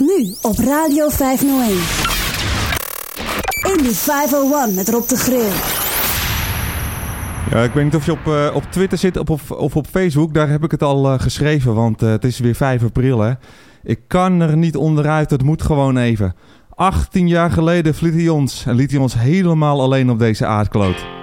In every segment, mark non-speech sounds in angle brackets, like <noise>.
Nu op Radio 501. Indie 501 met Rob de Grill. Ja, ik weet niet of je op, uh, op Twitter zit of, of, of, op Facebook. Daar heb ik het al uh, geschreven, want uh, het is weer 5 april. Hè. Ik kan er niet onderuit, het moet gewoon even. 18 jaar geleden verliet hij ons en liet hij ons helemaal alleen op deze aardkloot.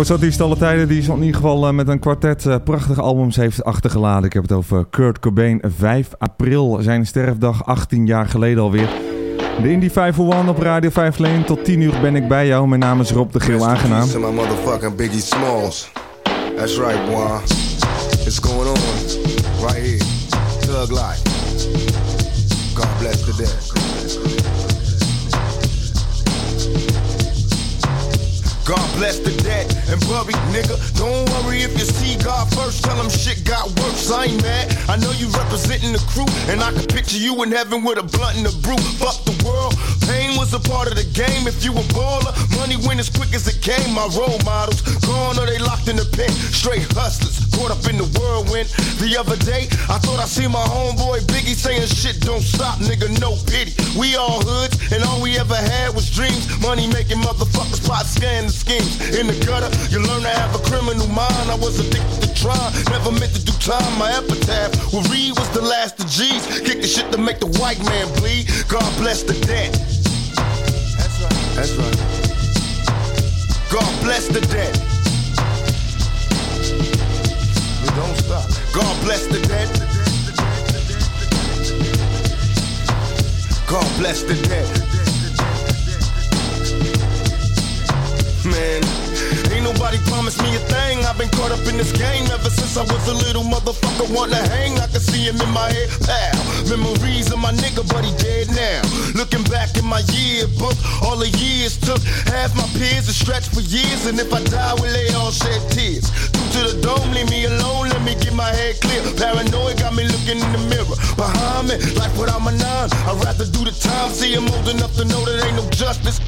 De grootste artiest alle tijden die in ieder geval eh, met een kwartet eh, prachtige albums heeft achtergelaten. Ik heb het over Kurt Cobain. 5 april, zijn sterfdag, 18 jaar geleden alweer. De Indie 501 op Radio 5 Leen. Tot 10 uur ben ik bij jou. Mijn naam is Rob de Geel, aangenaam. Biggie Smalls. That's right, boy. It's going on right here. Thug life. God bless the dead. God bless the dead and buried nigga. Don't worry if you see God first. Tell him shit got worse. I ain't mad. I know you representing the crew, and I can picture you in heaven with a blunt and a brew. Fuck the world. Pain was a part of the game. If you a baller, money went as quick as it came. My role models gone are they locked in the pen. Straight hustlers, caught up in the whirlwind. The other day, I thought I seen my homeboy Biggie saying shit don't stop, nigga, no pity. We all hoods, and all we ever had was dreams. Money making motherfuckers pot scanning schemes. In the gutter, you learn to have a criminal mind. I was addicted to crime, never meant to do time. My epitaph, well, Reed was the last of G's. Kick the shit to make the white man bleed. God bless the dead. That's right. That's right. God bless the dead. We don't stop. God bless the dead. God bless the dead. Man, nobody promised me a thing. I've been caught up in this game ever since I was a little motherfucker. Want to hang? I can see him in my head, pal. Memories of my nigga, but he dead now. Looking back in my yearbook, all the years took. Half my peers are stretched for years, and if I die, will they all shed tears? Through to the dome, leave me alone, let me get my head clear. Paranoid got me looking in the mirror. Behind me, life without my nine. I'd rather do the time, see I'm old enough to know that ain't no justice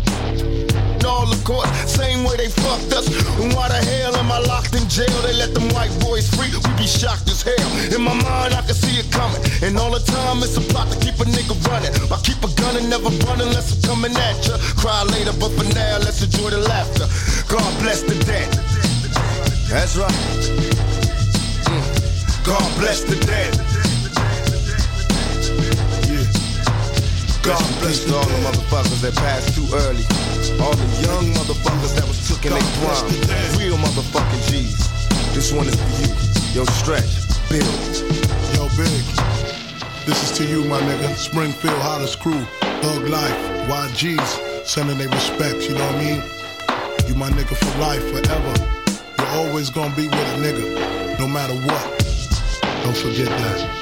all the courts, same way they fucked us. And why the hell am I locked in jail? They let them white boys free, we be shocked as hell. In my mind, I can see it coming. And all the time, it's a plot to keep a nigga running. I keep a gun and never run unless I'm coming at ya. Cry later, but for now, let's enjoy the laughter. God bless the dead. That's right. Mm. God bless the dead. God bless all the motherfuckers that passed too early. All the young motherfuckers that was took in their prime. Real motherfucking G's. This one is for you. Yo, stretch, Bill. Yo, Big. This is to you, my nigga. Springfield hottest crew. Thug Life. YGs. Sending their respects, you know what I mean? You my nigga for life, forever. You're always gonna be with a nigga, no matter what. Don't forget that.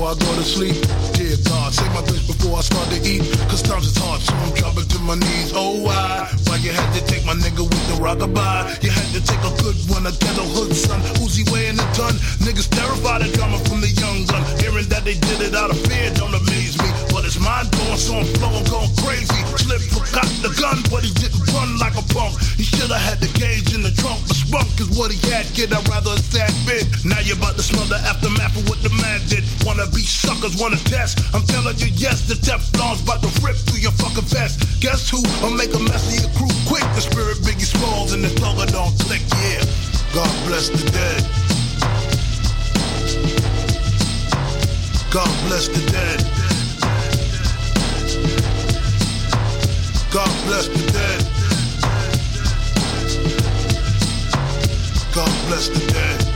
Before I go to sleep. God, say my grace before I start to eat. Cause times is hard, so I'm dropping to my knees. Oh, why? Why you had to take my nigga with the rockabye? You had to take a good one, a ghetto hood son. Uzi weighing a ton. Niggas terrified of drama from the young gun. Hearing that they did it out of fear don't amaze me. But it's mind blowing, so I'm flowing, going crazy. Slip forgot the gun, but he didn't run like a punk. He should have had the gauge in the trunk. The spunk is what he had, kid. I'd rather a sad bit. Now you're about to smell the aftermath of what the man did. Wanna be suckers, wanna test. I'm telling you, yes, the Teflon's about to rip through your fucking vest. Guess who? I'll make a mess of your crew quick. The spirit Biggie Smalls and the thugger don't click, yeah. God bless the dead. God bless the dead. God bless the dead. God bless the dead.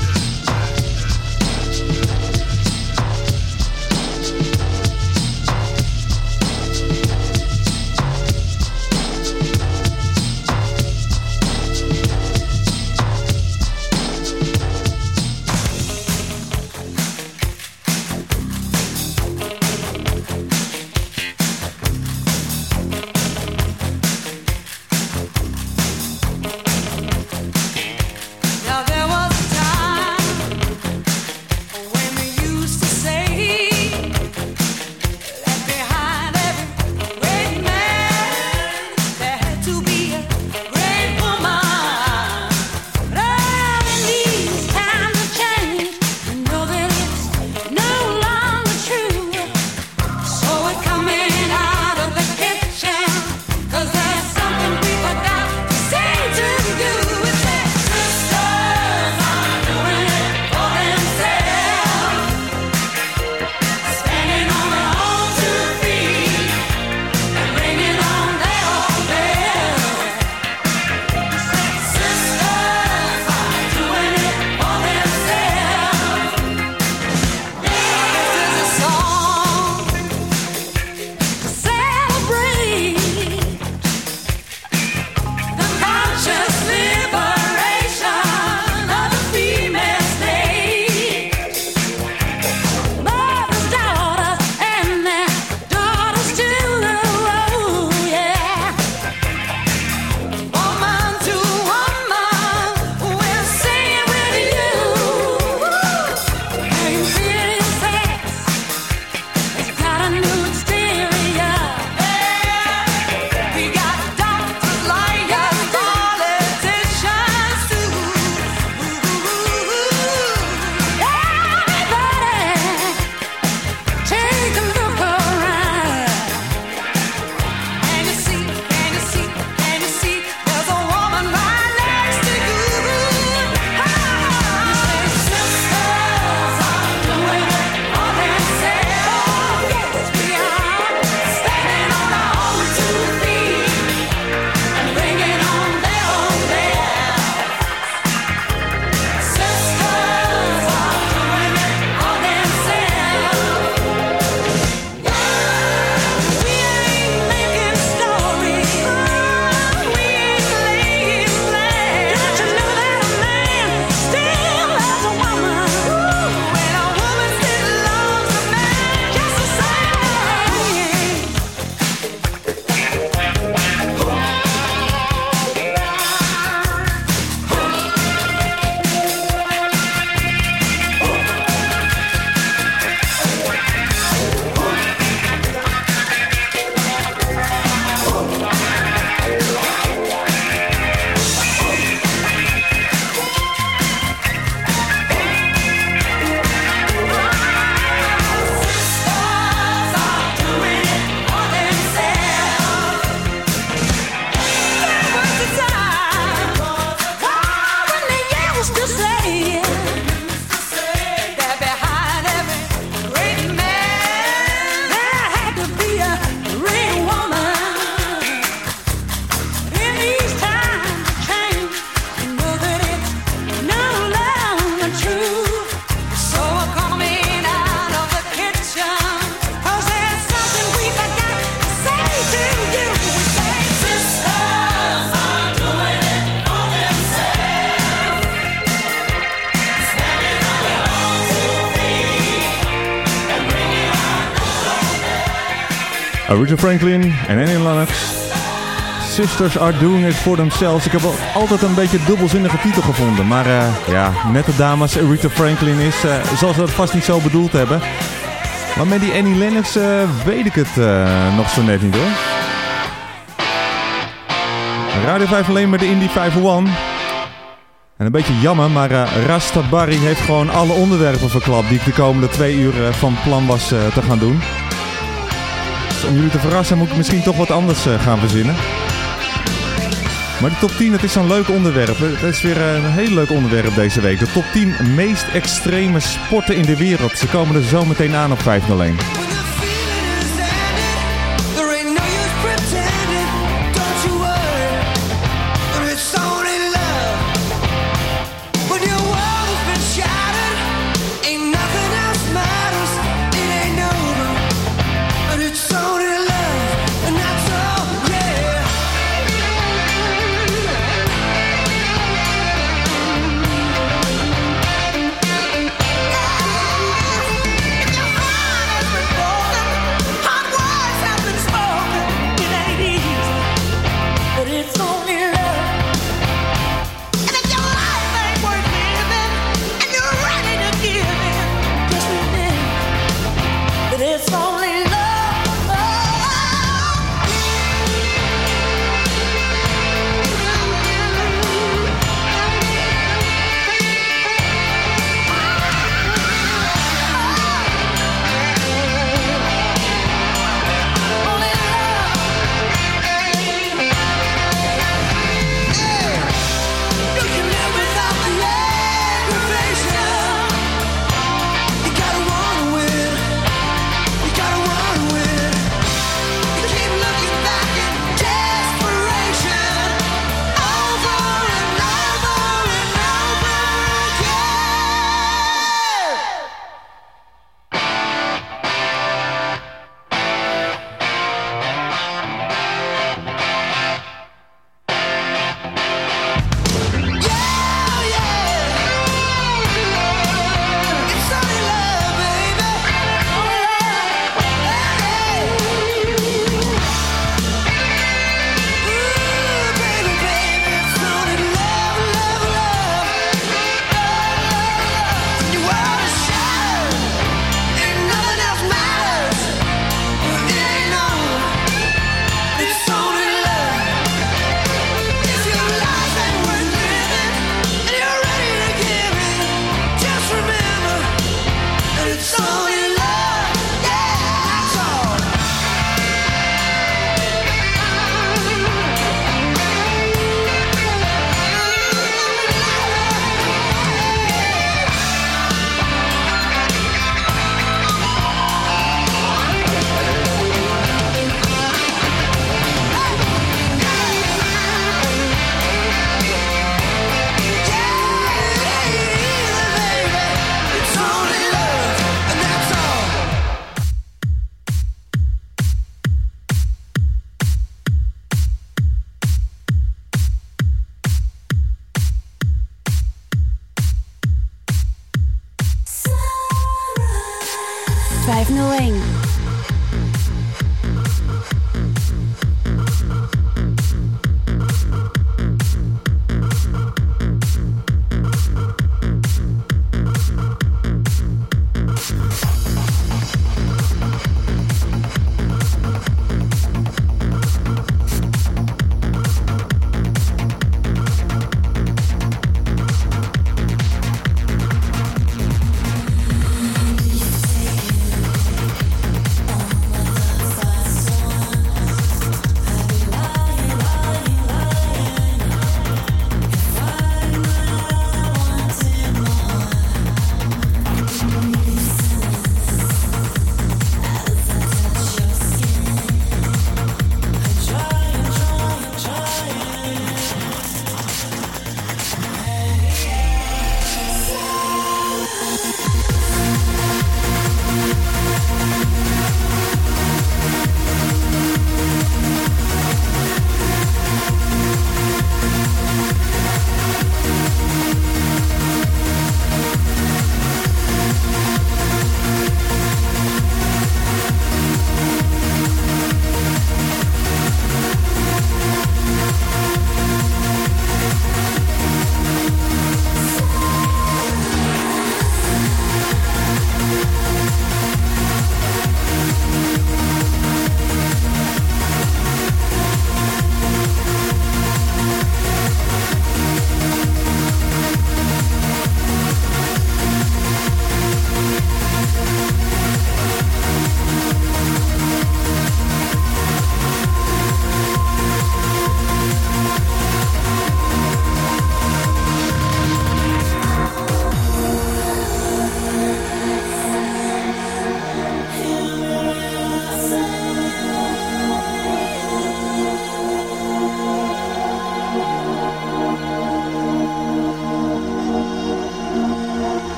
Franklin en Annie Lennox. Sisters are doing it for themselves. Ik heb altijd een beetje dubbelzinnige titel gevonden. Maar eh, ja, net de dames Aretha Franklin is, eh, zal ze dat vast niet zo bedoeld hebben. Maar met die Annie Lennox eh, weet ik het nog zo net niet hoor. Radio 5 alleen maar de Indie 501. En een beetje jammer, maar Rasta Barry heeft gewoon alle onderwerpen verklapt die ik de komende twee uur van plan was te gaan doen. Om jullie te verrassen moet ik misschien toch wat anders eh, gaan verzinnen. Maar de top 10, het is zo'n leuk onderwerp. Het is weer eh, een heel leuk onderwerp deze week. De top 10 meest extreme sporten in de wereld. Ze komen er zo meteen aan op 501.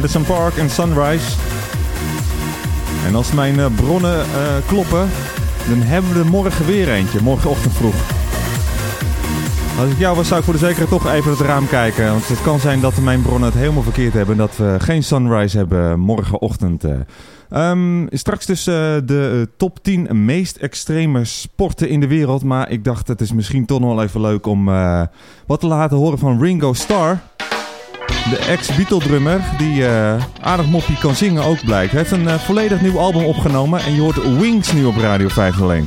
Madison Park en Sunrise. En als mijn eh, bronnen eh, kloppen, dan hebben we er morgen weer eentje, morgenochtend vroeg. Als ik jou was, zou ik voor de zekerheid toch even het raam kijken. Want het kan zijn dat mijn bronnen het helemaal verkeerd hebben. En dat we geen sunrise hebben morgenochtend. eh. Ehm, straks dus de top 10 meest extreme sporten in de wereld. Maar ik dacht, het is misschien toch nog wel even leuk om wat te laten horen van Ringo Starr. De ex-Beatle-drummer, die eh, aardig moppie kan zingen ook blijkt. Heeft een eh, volledig nieuw album opgenomen. En je hoort Wings nu op Radio 501.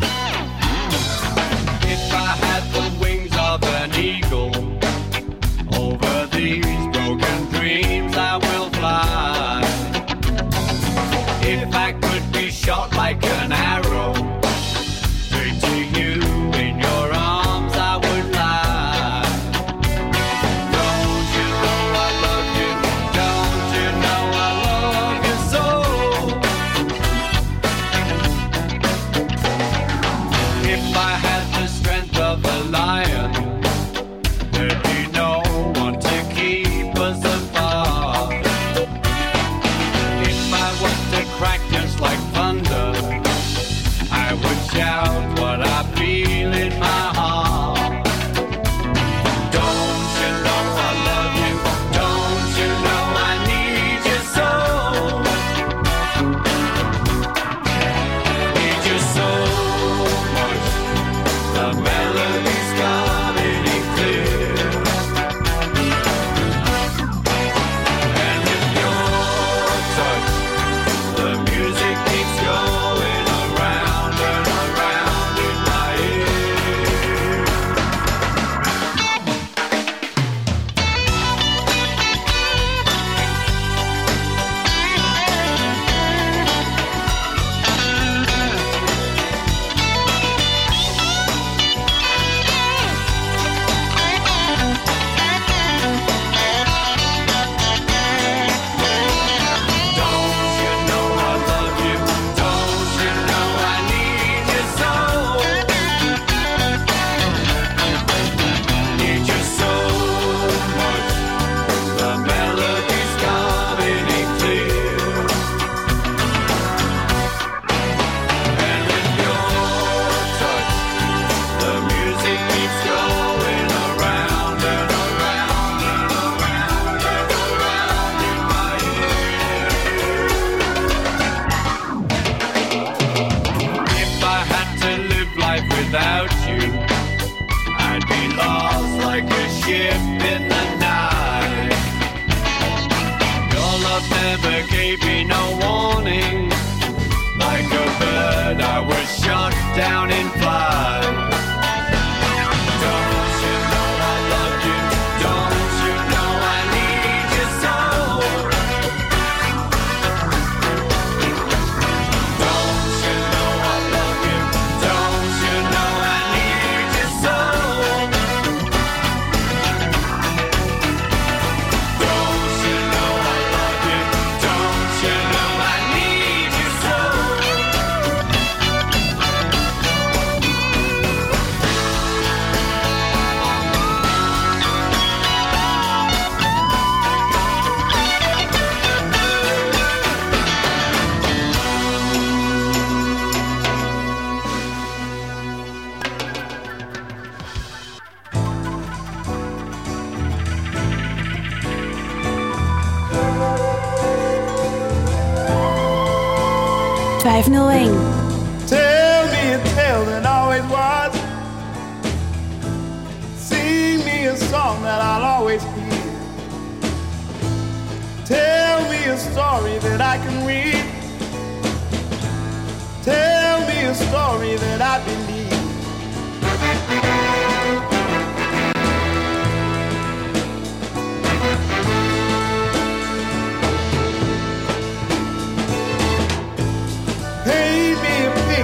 Tell me a tale that always was. Sing me a song that I'll always hear. Tell me a story that I can read. Tell me a story that I believe.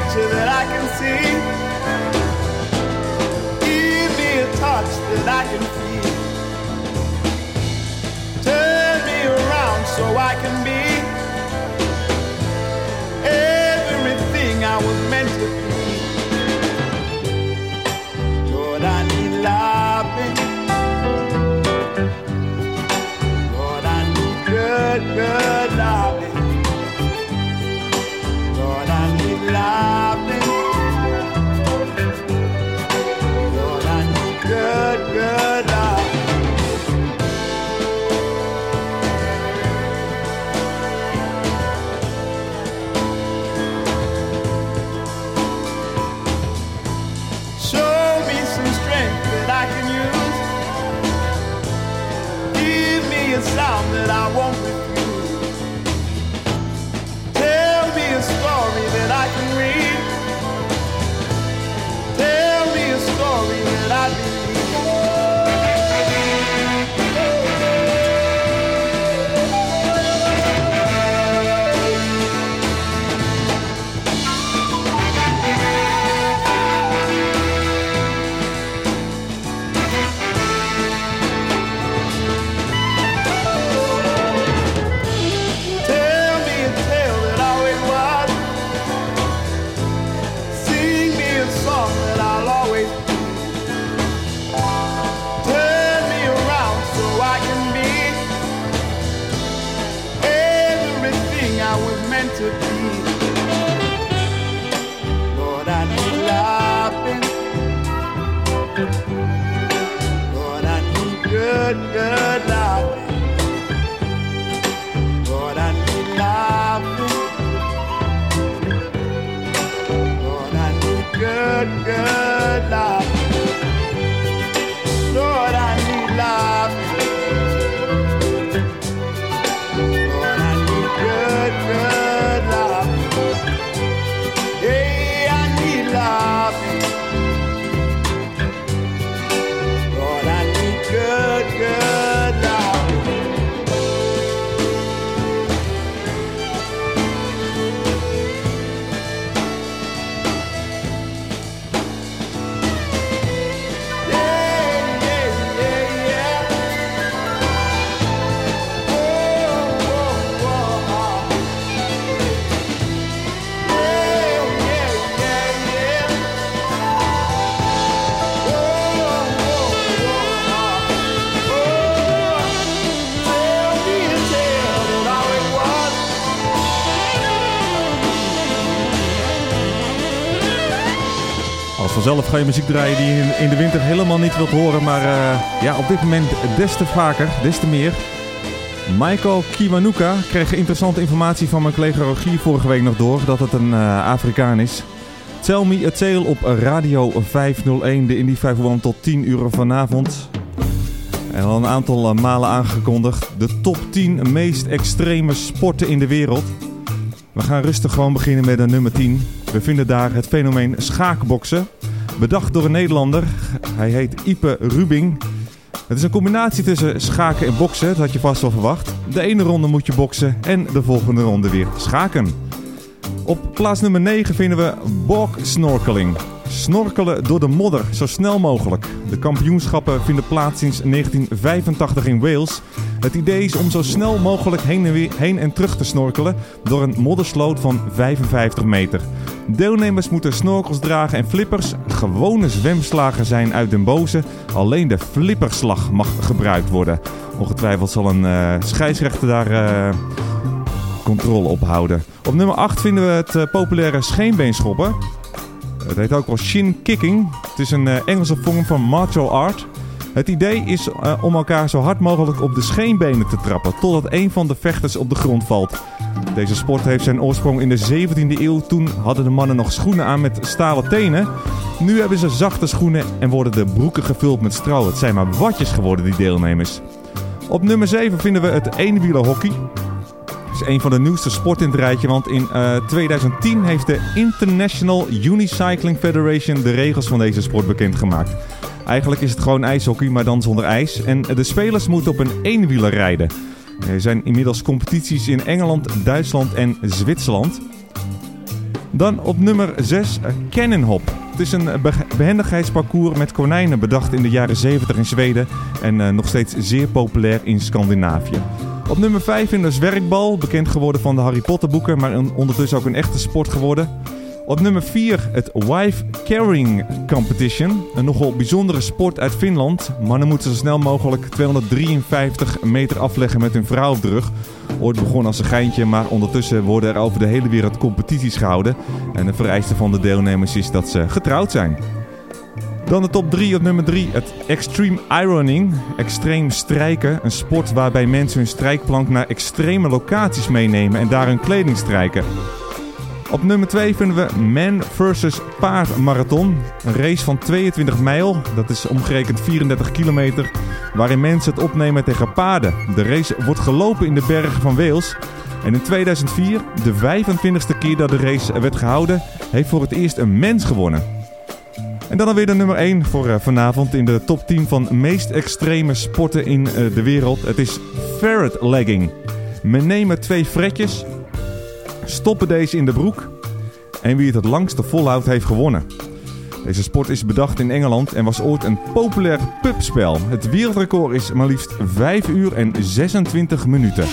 Picture that I can see. Give me a touch that I can vanzelf ga je muziek draaien die je in, de winter helemaal niet wilt horen. Maar eh, ja, op dit moment des te vaker, des te meer. Michael Kiwanuka kreeg interessante informatie van mijn collega Rogier vorige week nog door. Dat het een eh, Afrikaan is. Tell me a tale op Radio 501. De Indie 501 tot 10 uur vanavond. En al een aantal eh, malen aangekondigd. De top 10 meest extreme sporten in de wereld. We gaan rustig gewoon beginnen met de nummer 10. We vinden daar het fenomeen schaakboksen. Bedacht door een Nederlander. Hij heet Ipe Rubing. Het is een combinatie tussen schaken en boksen, dat had je vast wel verwacht. De ene ronde moet je boksen en de volgende ronde weer schaken. Op plaats nummer 9 vinden we bog snorkeling. Snorkelen door de modder, zo snel mogelijk. De kampioenschappen vinden plaats sinds 1985 in Wales. Het idee is om zo snel mogelijk heen en, weer, heen en terug te snorkelen door een moddersloot van 55 meter. Deelnemers moeten snorkels dragen en flippers. Gewone zwemslagen zijn uit den boze. Alleen de flipperslag mag gebruikt worden. Ongetwijfeld zal een eh, scheidsrechter daar eh, controle op houden. Op nummer 8 vinden we het eh, populaire scheenbeenschoppen. Het heet ook wel shin kicking. Het is een Engelse vorm van martial art. Het idee is om elkaar zo hard mogelijk op de scheenbenen te trappen, totdat een van de vechters op de grond valt. Deze sport heeft zijn oorsprong in de 17e eeuw. Toen hadden de mannen nog schoenen aan met stalen tenen. Nu hebben ze zachte schoenen en worden de broeken gevuld met stro. Het zijn maar watjes geworden, die deelnemers. Op nummer 7 vinden we het eenwielerhockey. Het is een van de nieuwste sporten in het rijtje, want in eh, 2010 heeft de International Unicycling Federation de regels van deze sport bekendgemaakt. Eigenlijk is het gewoon ijshockey, maar dan zonder ijs. En de spelers moeten op een eenwieler rijden. Er zijn inmiddels competities in Engeland, Duitsland en Zwitserland. Dan op nummer 6 Cannon Hop. Het is een be- behendigheidsparcours met konijnen bedacht in de jaren 70 in Zweden en eh, nog steeds zeer populair in Scandinavië. Op nummer 5 in de zwerkbal, bekend geworden van de Harry Potter boeken, maar ondertussen ook een echte sport geworden. Op nummer 4 het Wife Carrying Competition. Een nogal bijzondere sport uit Finland. Mannen moeten zo snel mogelijk 253 meter afleggen met hun vrouw op de rug. Ooit begon als een geintje, maar ondertussen worden er over de hele wereld competities gehouden. En de vereiste van de deelnemers is dat ze getrouwd zijn. Dan de top 3 op nummer 3, het Extreme Ironing. Extreem strijken, een sport waarbij mensen hun strijkplank naar extreme locaties meenemen en daar hun kleding strijken. Op nummer 2 vinden we Man vs. Paard Marathon. Een race van 22 mijl, dat is omgerekend 34 kilometer, waarin mensen het opnemen tegen paarden. De race wordt gelopen in de bergen van Wales. En in 2004, de 25ste keer dat de race werd gehouden, heeft voor het eerst een mens gewonnen. En dan alweer de nummer 1 voor eh, vanavond in de top 10 van meest extreme sporten in eh, de wereld. Het is ferret legging. Men nemen twee fretjes, stoppen deze in de broek. En wie het het langste volhoudt, heeft gewonnen. Deze sport is bedacht in Engeland en was ooit een populair pubspel. Het wereldrecord is maar liefst 5 uur en 26 minuten.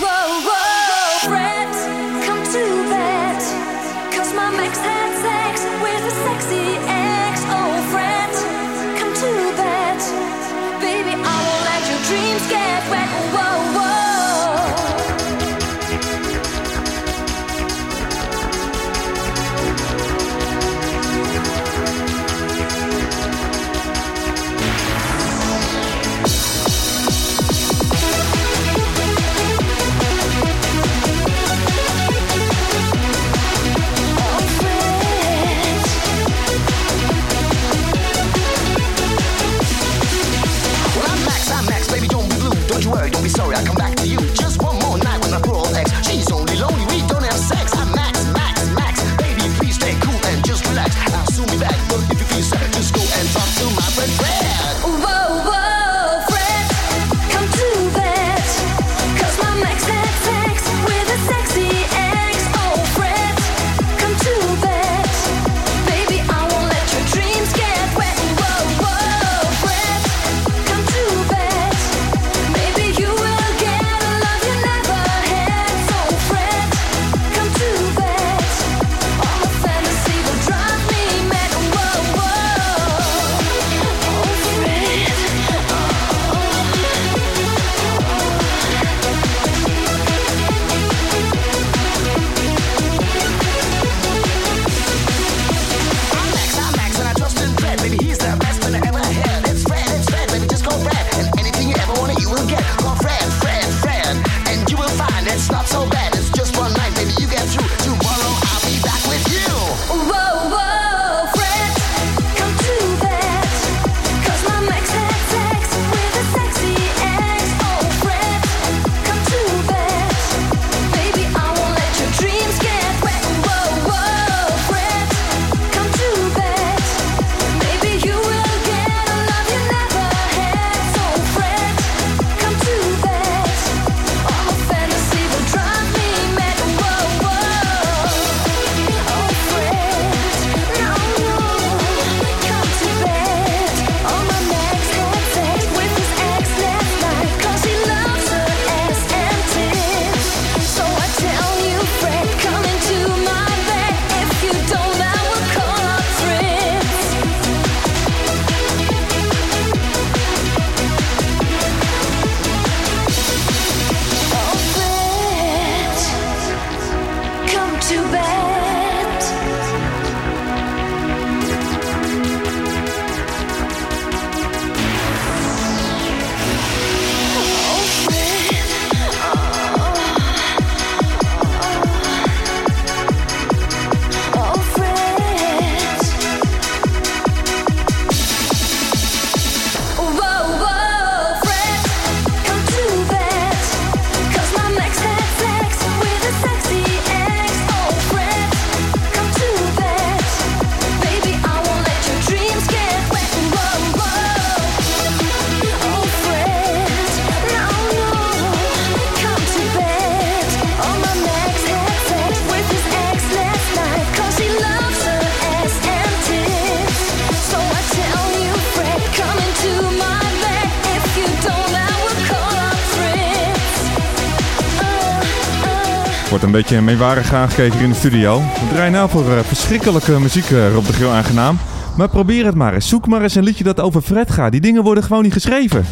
beetje meewarig aangekeker in de studio. We draaien nou voor eh, verschrikkelijke muziek, eh, Rob de Grill aangenaam. Maar probeer het maar eens. Zoek maar eens een liedje dat over Fred gaat. Die dingen worden gewoon niet geschreven.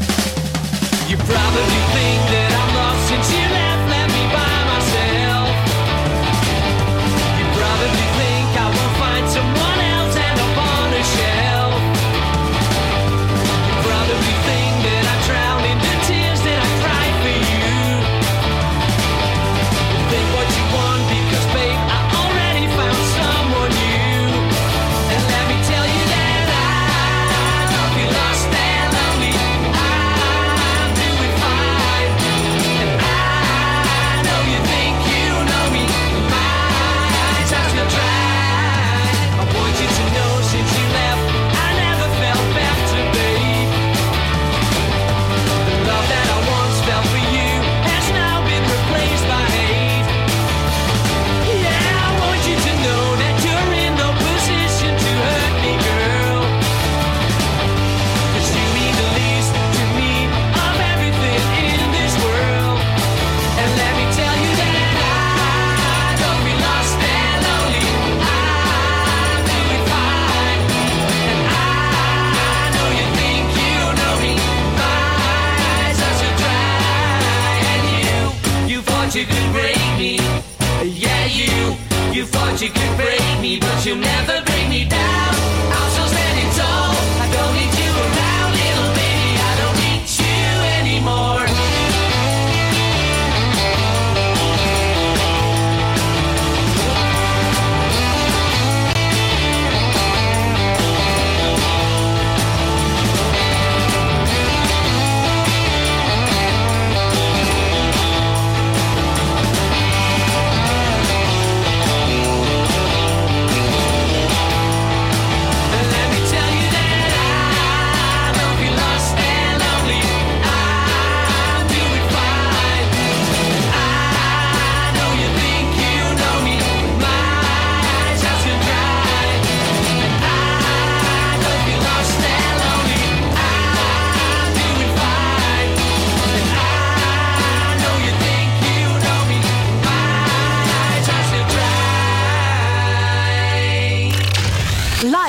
but you'll never be.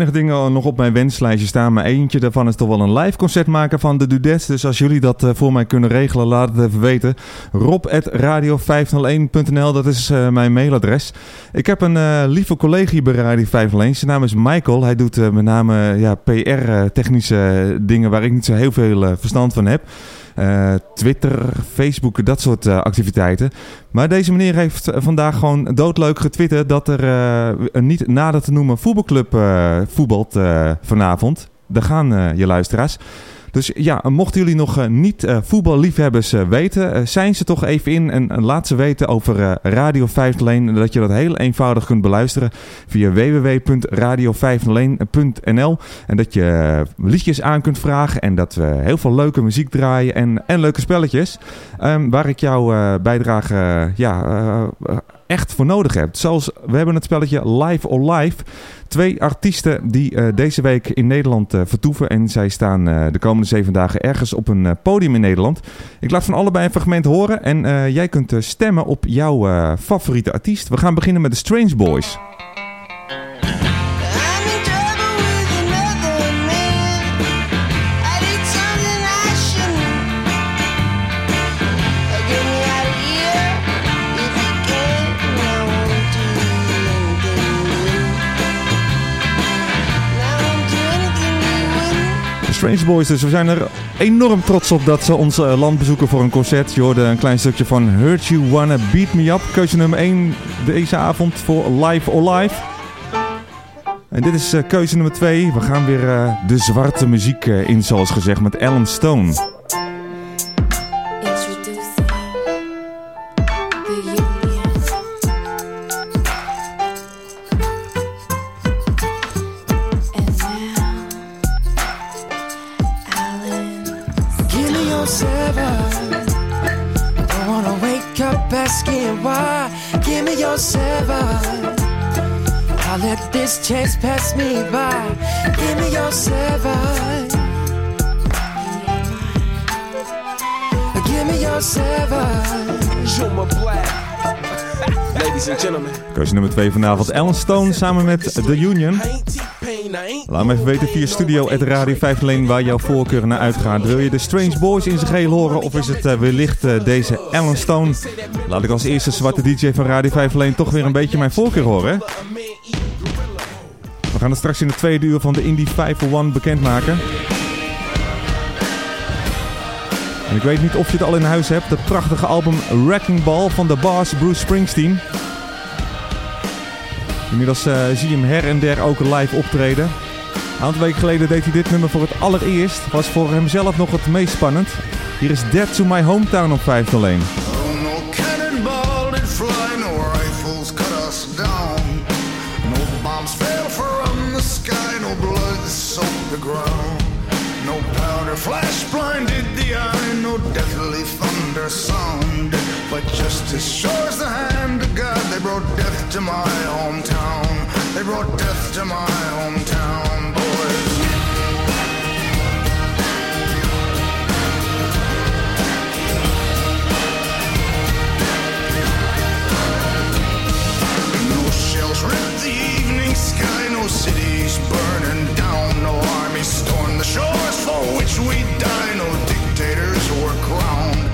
weinig dingen nog op mijn wenslijstje staan. Maar eentje daarvan is toch wel een live concert maken van de Dudes. Dus als jullie dat eh, voor mij kunnen regelen, laat het even weten. rob.radio501.nl, dat is eh, mijn mailadres. Ik heb een eh, lieve collega bij Radio 501. Zijn naam is Michael. Hij doet met name ja, PR-technische dingen waar ik niet zo heel veel verstand van heb. Eh, Twitter, Facebook, dat soort eh, activiteiten. Maar deze meneer heeft eh, vandaag gewoon doodleuk getwitterd dat er een niet nader te noemen voetbalclub voetbalt vanavond. Daar gaan je luisteraars. Dus ja, mochten jullie nog eh, niet eh, voetballiefhebbers eh, weten, zijn ze toch even in en, laat ze weten over Radio 501. Dat je dat heel eenvoudig kunt beluisteren via www.radio501.nl. En dat je liedjes aan kunt vragen en dat we heel veel leuke muziek draaien en, en leuke spelletjes. Ehm, waar ik jouw bijdrage ja, echt voor nodig heb. Zoals we hebben het spelletje Live or Live. Twee artiesten die eh, deze week in Nederland eh, vertoeven. En zij staan eh, de komende zeven dagen ergens op een podium in Nederland. Ik laat van allebei een fragment horen. En jij kunt stemmen op jouw favoriete artiest. We gaan beginnen met de Strange Boys. Strange Boys, dus we zijn er enorm trots op dat ze ons eh, land bezoeken voor een concert. Je hoorde een klein stukje van Hurt You Wanna Beat Me Up. Keuze nummer 1 deze avond voor Live or Live. En dit is eh, keuze nummer 2. We gaan weer eh, de zwarte muziek in, zoals gezegd, met Alan Stone. Keuze nummer 2 vanavond, Alan Stone samen met The Union. Laat me even weten via studio Radio 5 Leen waar jouw voorkeur naar uitgaat. Wil je de Strange Boys in zijn geheel horen of is het eh, wellicht eh, deze Alan Stone? Laat ik als eerste zwarte DJ van Radio 5 Leen toch weer een beetje mijn voorkeur horen. We gaan het straks in de tweede uur van de Indie 501 bekendmaken. En ik weet niet of je het al in huis hebt. Het prachtige album Wrecking Ball van de Boss Bruce Springsteen. Inmiddels eh, zie je hem her en der ook live optreden. Een aantal weken geleden deed hij dit nummer voor het allereerst. Was voor hemzelf nog het meest spannend. Hier is Dead to My Hometown op 501. No cannonball did fly, no rifles cut us down. No bombs fell from the sky, no blood soaked the ground. No powder flash blinded the eye, no deathly thunder sound. But justice shows the hand of God. They brought death to my hometown. They brought death to my hometown, boys. No shells rip the evening sky, no cities burning down, no armies storm the shores for which we die, no dictators were crowned.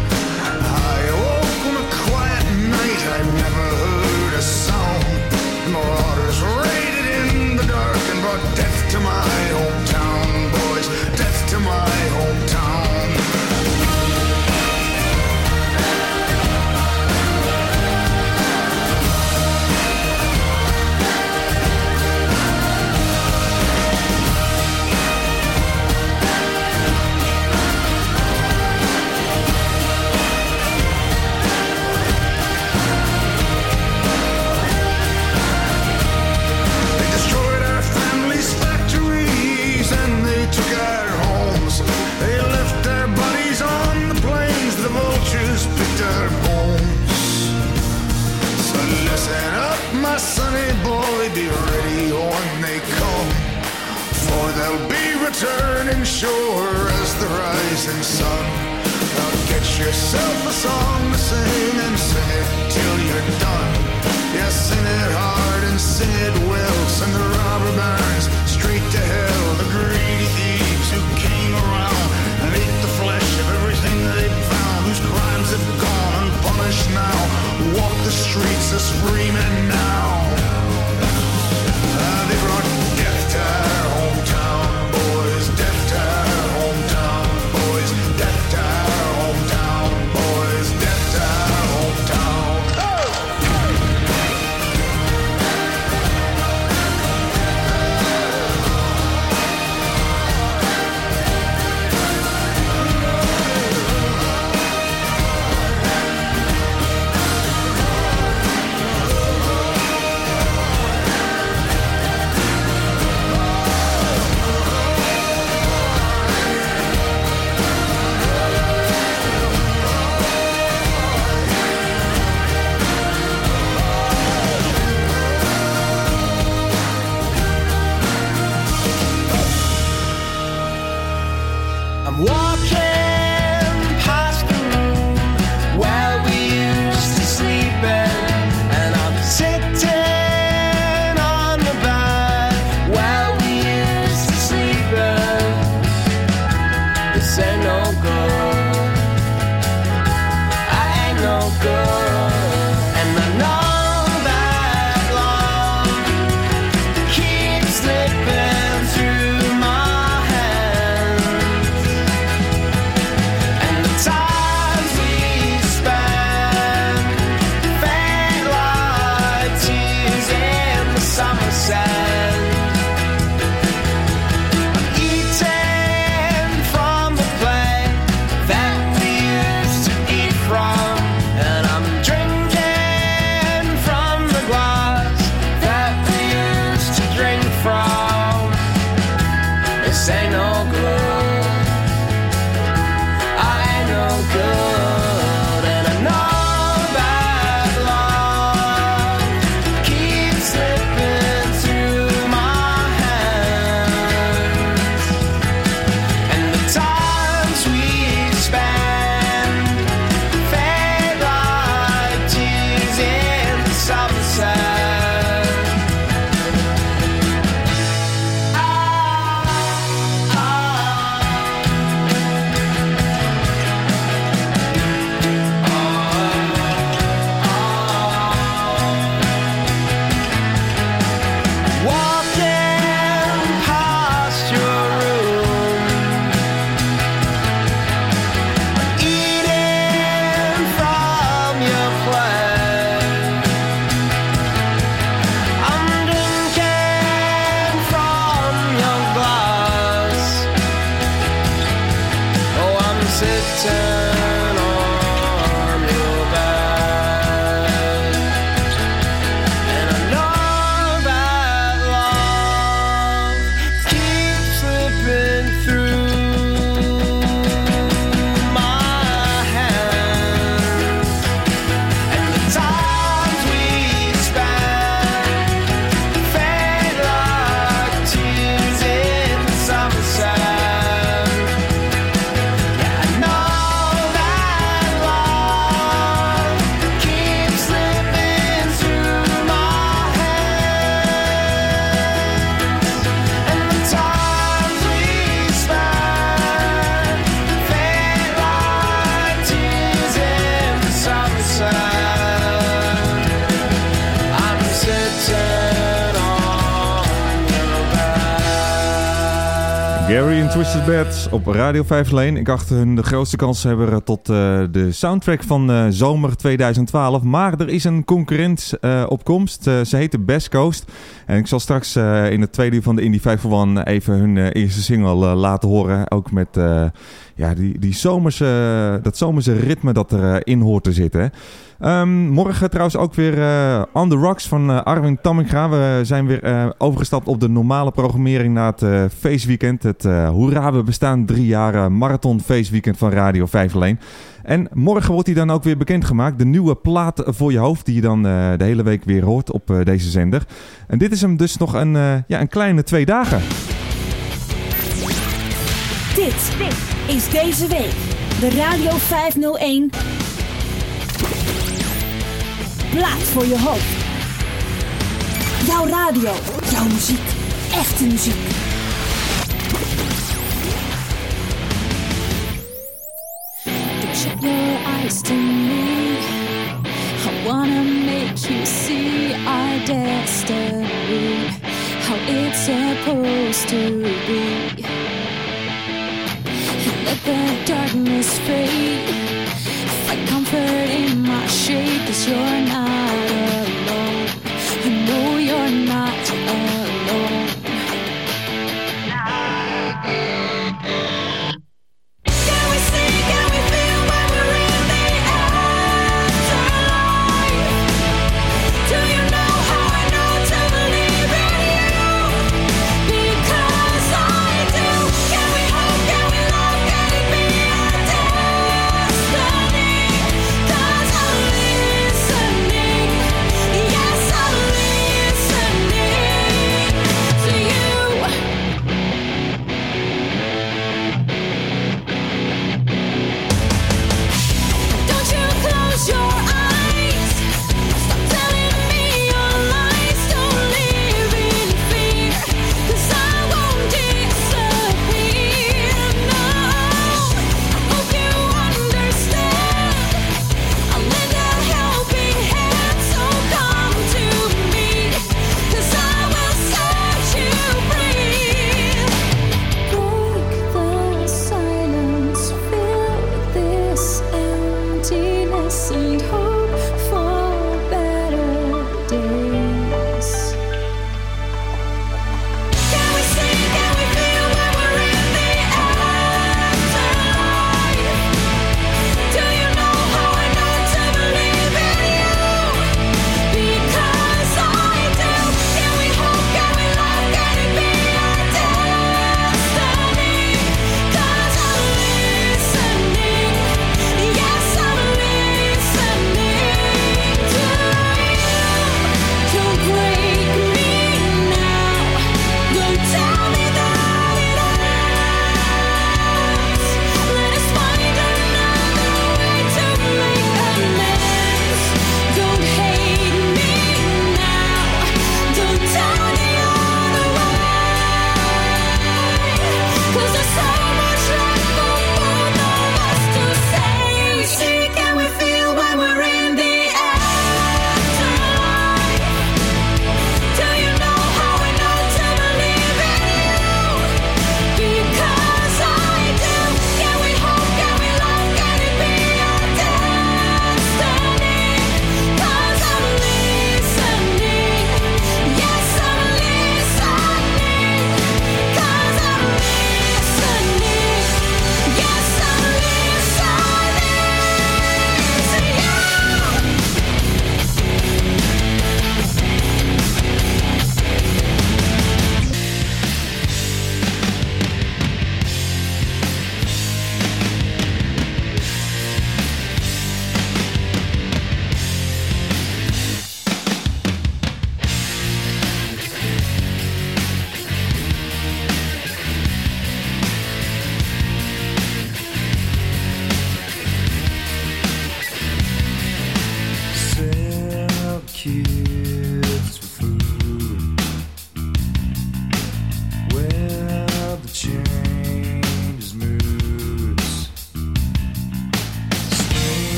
They'll be returning sure as the rising sun. Now get yourself a song to sing and sing it till you're done. Yeah, sing it hard and sing it well. Send the robber barons straight to hell. The greedy thieves who came around and ate the flesh of everything they found. Whose crimes have gone unpunished now. Walk the streets a screaming now. Gary en Twisted Beds op Radio 5 Lane. Ik acht hun de grootste kans hebben eh, tot eh, de soundtrack van eh, zomer 2012. Maar er is een concurrent eh, op komst. Ze heet de Best Coast. En ik zal straks in het tweede uur van de Indie 501 even hun eerste single laten horen. Ook met ja, die, die zomerse, dat zomerse ritme dat erin hoort te zitten. Ehm, morgen trouwens ook weer eh, On The Rocks van eh, Arwin Tamminga. We zijn weer eh, overgestapt op de normale programmering na het feestweekend. Het Hoera, we bestaan drie jaar marathon feestweekend van Radio 5 alleen. En morgen wordt hij dan ook weer bekendgemaakt. De nieuwe plaat voor je hoofd die je dan de hele week weer hoort op deze zender. En dit is hem dus nog een, ja, een kleine twee dagen. Dit is deze week de Radio 501 Plaat voor je hoofd. Jouw radio, jouw muziek, echte muziek. Shut your eyes to me. I wanna make you see our destiny, how it's supposed to be. Let the darkness fade. Comfort in my shade, cause you're not alone. I know you're not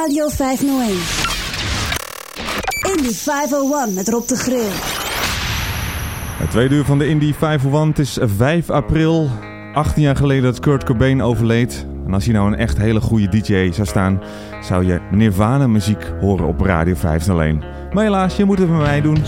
Radio 501. Indie 501 met Rob de Grill. Het tweede uur van de Indie 501. Het is 5 april. 18 jaar geleden dat Kurt Cobain overleed. En als hij nou een echt hele goede DJ zou staan, zou je Nirvana muziek horen op Radio 501. Maar helaas, je moet het bij mij doen.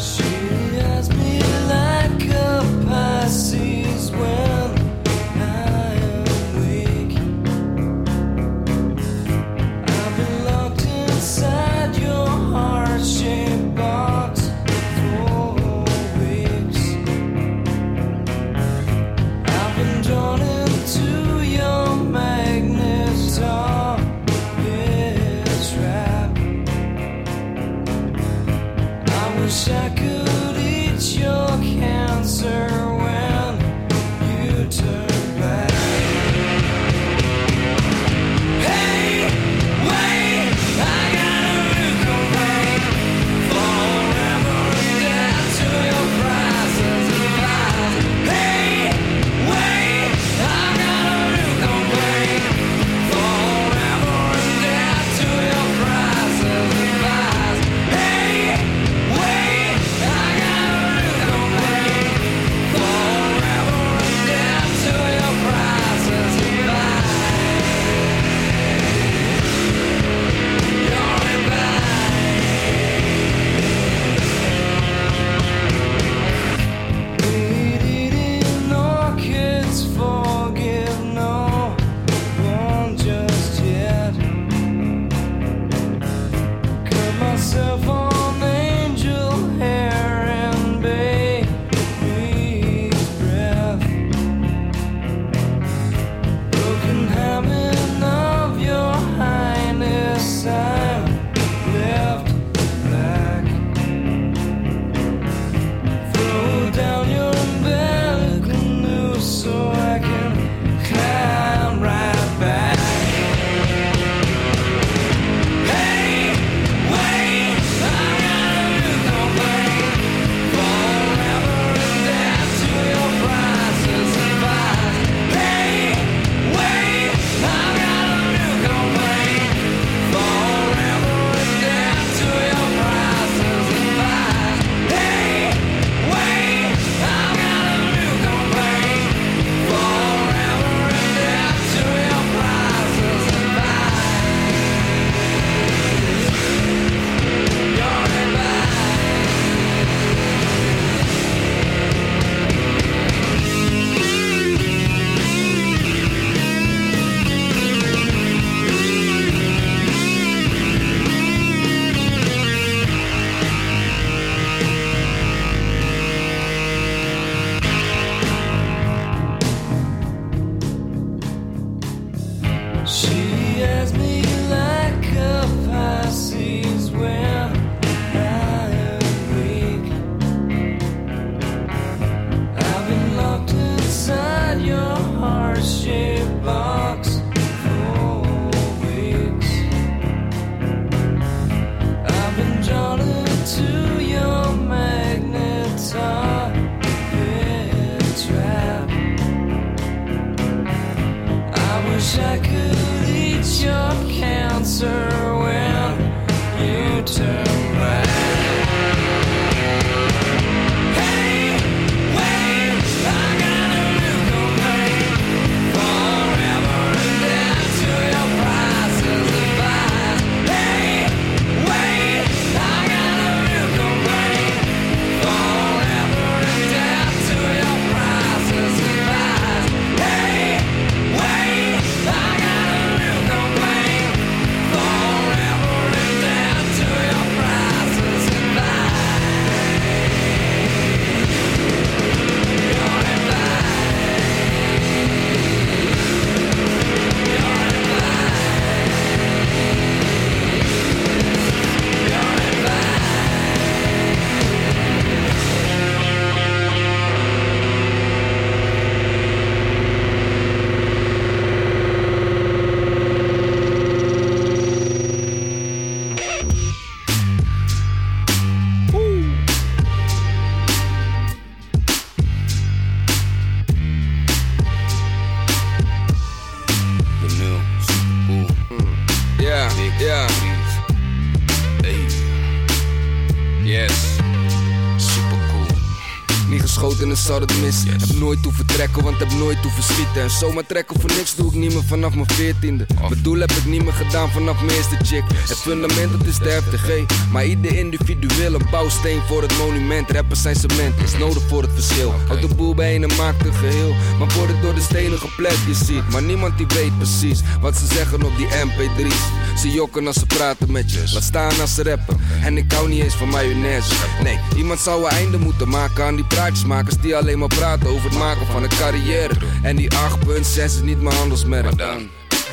Heb nooit hoeven trekken, want heb nooit hoeven schieten. En zomaar trekken voor niks doe ik niet meer vanaf mijn veertiende. Mijn doel heb ik niet meer gedaan vanaf mijn eerste chick. Het fundament dat is de FTG. Maar ieder individueel een bouwsteen voor het monument. Rappers zijn cement, is nodig voor het verschil. Houd de boel bijeen en maakt een geheel. Maar worden door de stenen geplet, je ziet. Maar niemand die weet precies wat ze zeggen op die MP3's. Ze jokken als ze praten met je. Laat staan als ze rappen. En ik hou niet eens van mayonaise. Nee, iemand zou een einde moeten maken aan die praatjesmakers die alleen maar praten over het maken van een carrière. En die 8.6 is niet mijn handelsmerk. Dan.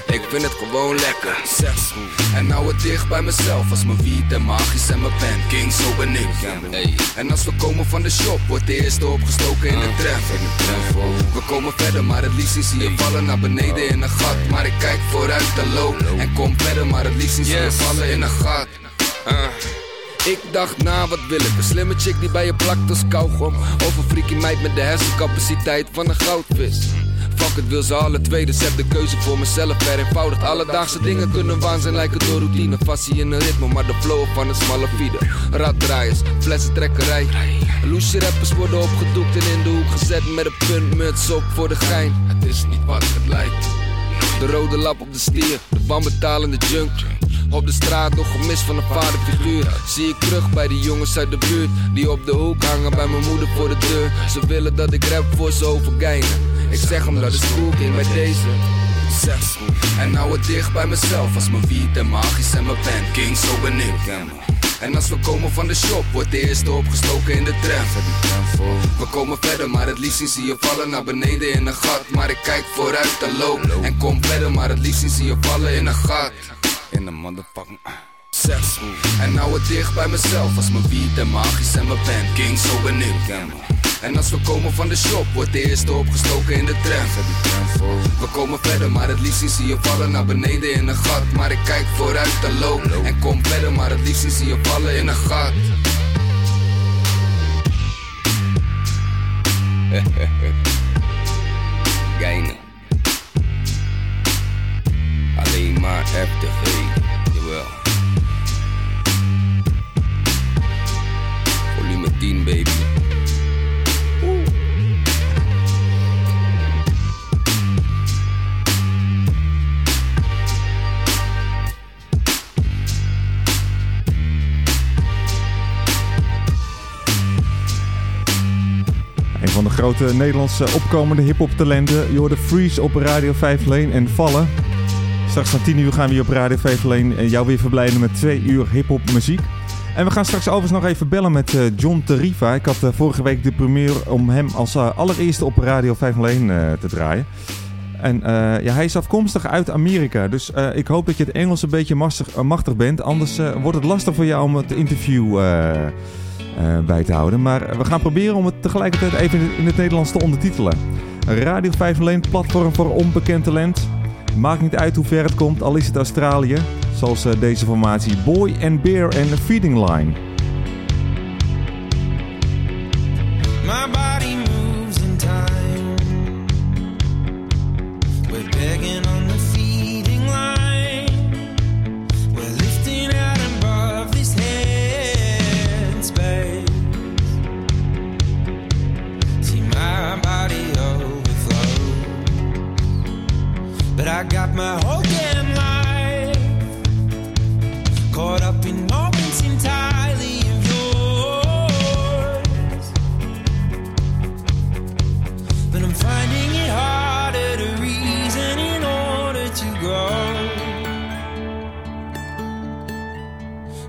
Ik vind het gewoon lekker, En nou het dicht bij mezelf als mijn wiet en magisch en mijn pen. King, zo ben ik. Hey. En als we komen van de shop wordt de eerste opgestoken in de tram We komen verder maar het liefst zie je vallen naar beneden in een gat. Maar ik kijk vooruit en loop. En kom verder maar het liefst zie je vallen in een gat. Ah. Ik dacht na, wat wil ik? Een slimme chick die bij je plakt als kauwgom. Of een freaky meid met de hersencapaciteit van een goudvis. Fuck het, wil ze alle twee, dus heb de keuze voor mezelf vereenvoudigd Alledaagse dingen kunnen waanzin lijken door routine. Fassie in een ritme, maar de flow van een smalle fiede Raddraaiers, flessentrekkerij Loesje rappers worden opgedoekt en in de hoek gezet Met een puntmuts op voor de gein. Het is niet wat het lijkt. De rode lap op de stier, de wanbetalende junk. Op de straat nog gemist van een vaderfiguur. Zie ik terug bij die jongens uit de buurt. Die op de hoek hangen bij mijn moeder voor de deur. Ze willen dat ik rap voor ze overgeinen. Ik zeg hem dat het cool ging bij deze. Zes. En nou het dicht bij mezelf als mijn wiet en magisch en mijn pen. King, zo ben ik. En als we komen van de shop, wordt de eerste opgestoken in de tram. We komen verder, maar het liefst zien zie je vallen naar beneden in een gat. Maar ik kijk vooruit en loop. En kom verder, maar het liefst zien zie je vallen in een gat. In een motherfucking. Zes. En nou het dicht bij mezelf als mijn wiet en magisch en mijn pen. King, zo ben ik. En als we komen van de shop, wordt de eerste opgestoken in de tram. We komen verder, maar het liefst zie je vallen naar beneden in een gat. Maar ik kijk vooruit en loop. En kom verder, maar het liefst zie je vallen in een gat. <laughs> Alleen maar FTV, jawel. Volume 10, baby. Een van de grote Nederlandse opkomende hip-hop talenten. Je hoorde Freeze op Radio 5 Leen en Vallen. Straks aan 10 uur gaan we hier op Radio 5 Leen en jou weer verblijden met 2 uur hip-hop muziek. En we gaan straks overigens nog even bellen met eh, John Tarifa. Ik had eh, vorige week de primeur om hem als eh, allereerste op Radio 5 Leen eh, te draaien. En eh, ja, hij is afkomstig uit Amerika. Dus eh, ik hoop dat je het Engels een beetje machtig, eh, bent. Anders eh, wordt het lastig voor jou om het interview eh, eh, bij te houden. Maar we gaan proberen om het tegelijkertijd even in het- Nederlands te ondertitelen. Radio 5 alleen platform voor onbekend talent. Maakt niet uit hoe ver het komt, al is het Australië. Zoals eh, deze formatie Boy and Bear en Feeding Line. I got my whole damn life caught up in moments entirely of yours. But I'm finding it harder to reason in order to grow.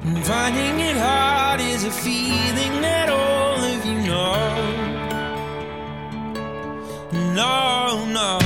And finding it hard is a feeling that all of you know. No, no.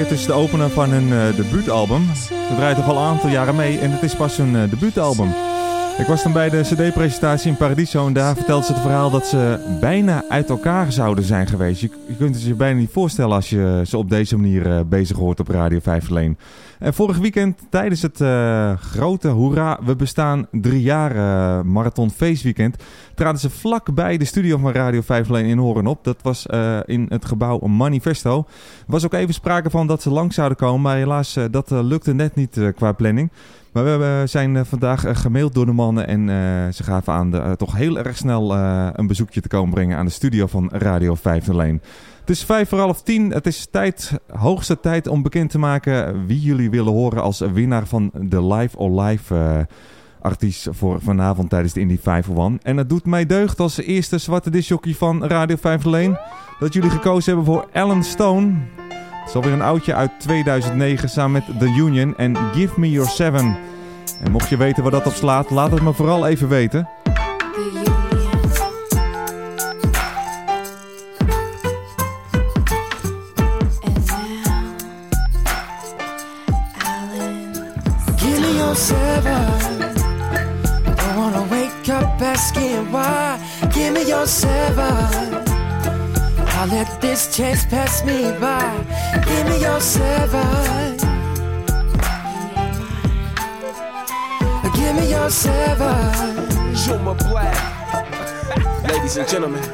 Het is de opener van hun eh, debuutalbum. Ze draait toch al een aantal jaren mee en het is pas hun eh, debuutalbum. Ik was dan bij de cd-presentatie in Paradiso en daar vertelde ze het verhaal dat ze bijna uit elkaar zouden zijn geweest. Je, kunt het je bijna niet voorstellen als je ze op deze manier eh, bezig hoort op Radio 5 alleen. En vorig weekend tijdens het grote Hoera, we bestaan drie jaar marathon feestweekend, traden ze vlak bij de studio van Radio 5 alleen in Horen op. Dat was eh, in het gebouw Manifesto. Er was ook even sprake van dat ze langs zouden komen, maar helaas eh, dat eh, lukte net niet qua planning. Maar we zijn vandaag gemaild door de mannen en ze gaven aan de, toch heel erg snel een bezoekje te komen brengen aan de studio van Radio 501. Het is vijf voor half tien. Het is tijd, hoogste tijd om bekend te maken wie jullie willen horen als winnaar van de Live or Live artiest voor vanavond tijdens de Indie 501. En het doet mij deugd als eerste zwarte disjockey van Radio 501 dat jullie gekozen hebben voor Alan Stone. Het is alweer een oudje uit 2009 samen met The Union en Give Me Your Seven. En mocht je weten waar dat op slaat, laat het me vooral even weten. Asking why. Give me your seven. I let this chance pass me by. Give me your seven. Give me your seven. Show my black. <laughs> Ladies and gentlemen,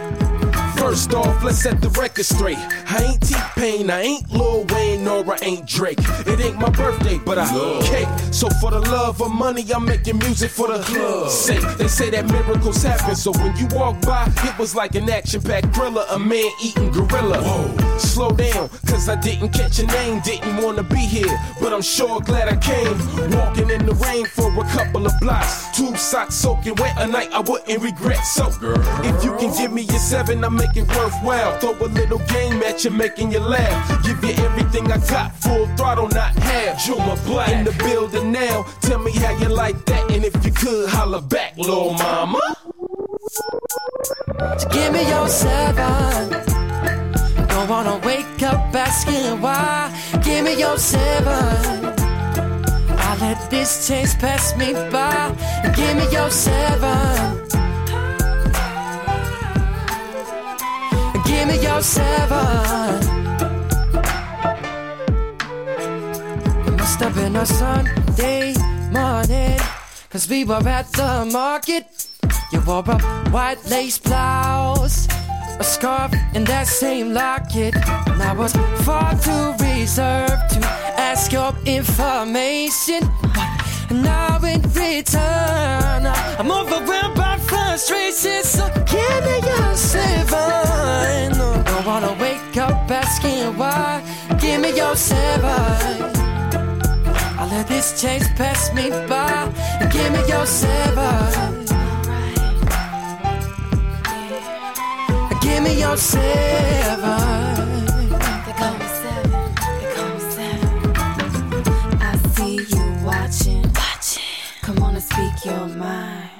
First off, let's set the record straight. I ain't T-Pain, I ain't Lil Wayne, nor I ain't Drake. It ain't my birthday, but I love. cake. So for the love of money, I'm making music for the club. sake. They say that miracles happen, so when you walk by, it was like an action-packed thriller, a man eating gorilla. Whoa, slow down, cause I didn't catch your name, didn't wanna be here, but I'm sure glad I came. Walking in the rain for a couple of blocks, two socks soaking wet a night I wouldn't regret. So, girl, if you can give me a seven, I make it worthwhile. Throw a little game at you, making you laugh. Give you everything I got, full throttle, not half. Juma Black in the building now. Tell me how you like that, and if you could, holla back, little mama. So give me your seven. Don't wanna wake up asking why. Give me your seven. I let this chase pass me by. Give me your seven. Give me your seven. It must have been a Sunday morning. Cause we were at the market. You wore a white lace blouse, a scarf, and that same locket. And I was far too reserved to ask your information. And now in return, I'm overwhelmed by frustration. So give me your seven. Don't wanna wake up asking why. Give me your seven. I let this chase pass me by. Give me your seven. Give me your seven. Your mind.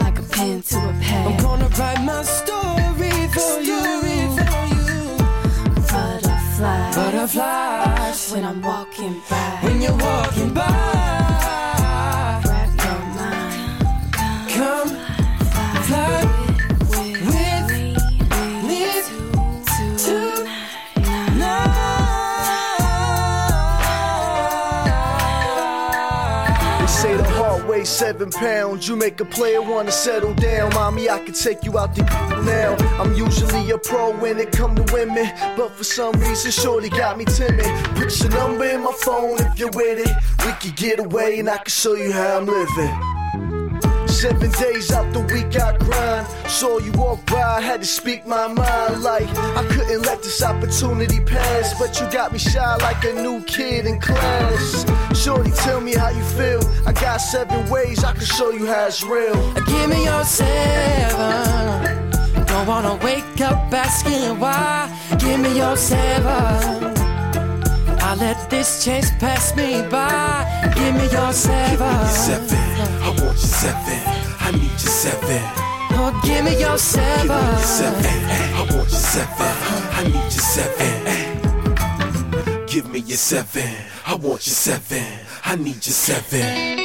Like a pen to a pad. I'm gonna write my story for you. Butterfly. Butterflies. When I'm walking by. When you're walking by. Seven pounds. You make a player wanna settle down. Mommy, I can take you out the now. I'm usually a pro when it come to women, but for some reason, shorty got me timid. Put your number in my phone if you're with it. We could get away and I can show you how I'm living. Seven days out the week I grind. Saw you walk by, had to speak my mind. Like I couldn't let this opportunity pass, but you got me shy like a new kid in class. Shorty, tell me how you feel. I got seven ways I can show you how it's real. Give me your seven. Don't wanna wake up asking why. Give me your seven. I let this chance pass me by. Give me your seven. Give me Seven, I want your seven. I need your seven. Oh, give me your seven. Give me Seven, I want your seven. I need your seven. Give me your seven. I want your seven. I need your seven.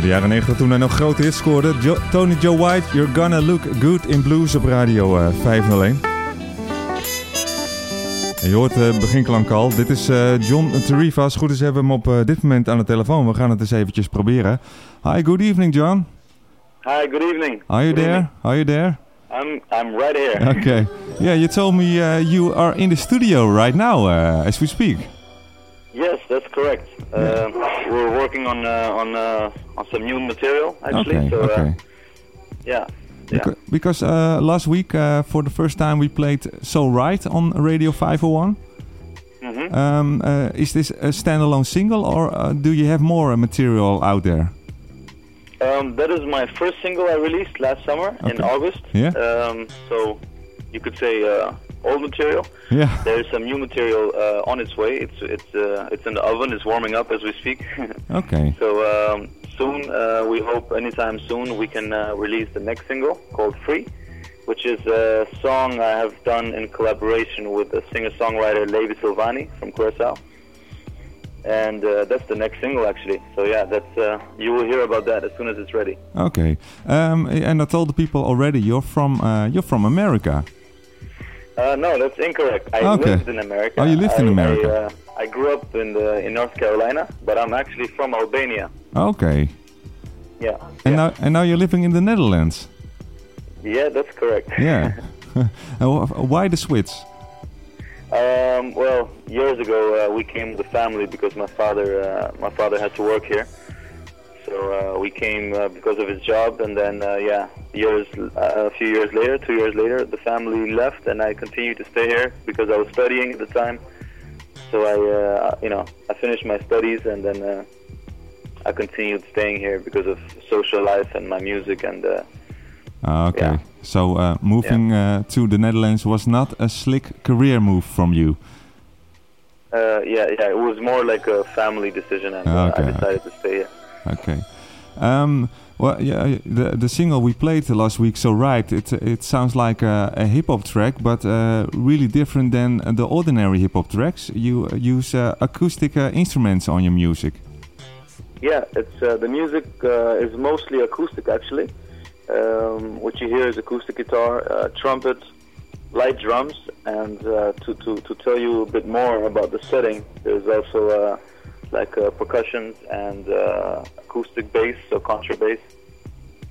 Uit de jaren 90 toen hij nog grote hits scoorde. Jo- Tony Joe White, You're Gonna Look Good in Blues op radio eh, 501. En je hoort de beginklank al. Dit is eh, John Tarifa. Als goed is hebben we hem op eh, dit moment aan de telefoon. We gaan het eens eventjes proberen. Hi, good evening John. Hi, good evening. Are you Good there? evening. Are you there? I'm I'm right here. Okay. Yeah, you told me uh, you are in the studio right now uh, as we speak. That's correct. Uh, we're working on uh, on uh, on some new material actually. Okay, so uh, okay. yeah, yeah. Because uh, last week, uh, for the first time, we played So Right on Radio 501. Mhm. Um, uh, is this a standalone single, or uh, do you have more material out there? Um, that is my first single I released last summer in August. Yeah. Um, so you could say uh, old material. Yeah. There's some new material uh, on its way. It's it's uh, it's in the oven. It's warming up as we speak. <laughs> Okay. So um, soon, uh, we hope anytime soon we can uh, release the next single called "Free," which is a song I have done in collaboration with the singer-songwriter Levi Silvani from Curacao. And uh, that's the next single, actually. So yeah, that's uh, you will hear about that as soon as it's ready. Okay. Um, and I told the people already you're from uh, you're from America. Uh, no, that's incorrect. I Okay. lived in America. Oh, you lived in America. I, uh, I grew up in the in North Carolina, but I'm actually from Albania. Okay. Yeah. And now and now you're living in the Netherlands. Yeah, that's correct. Yeah. <laughs> <laughs> Why the switch? Um, well, years ago uh, we came with the family because my father uh, my father had to work here. So uh, we came uh, because of his job, and then uh, yeah, years uh, a few years later, two years later, the family left, and I continued to stay here because I was studying at the time. So I, uh, you know, I finished my studies, and then uh, I continued staying here because of social life and my music, and uh, Ah, okay. So uh, moving uh, to the Netherlands was not a slick career move from you. uh, yeah, yeah, it was more like a family decision, and uh, Okay. I decided to stay here. Okay. Um, well, yeah, the the single we played last week, so right, it it sounds like a, a hip hop track, but uh, really different than the ordinary hip hop tracks. You uh, use uh, acoustic uh, instruments on your music. Yeah, it's uh, the music uh, is mostly acoustic actually. Um, what you hear is acoustic guitar, trumpet, light drums, and to, to to tell you a bit more about the setting, there's also uh, like uh, percussions and uh, acoustic bass, so contrabass,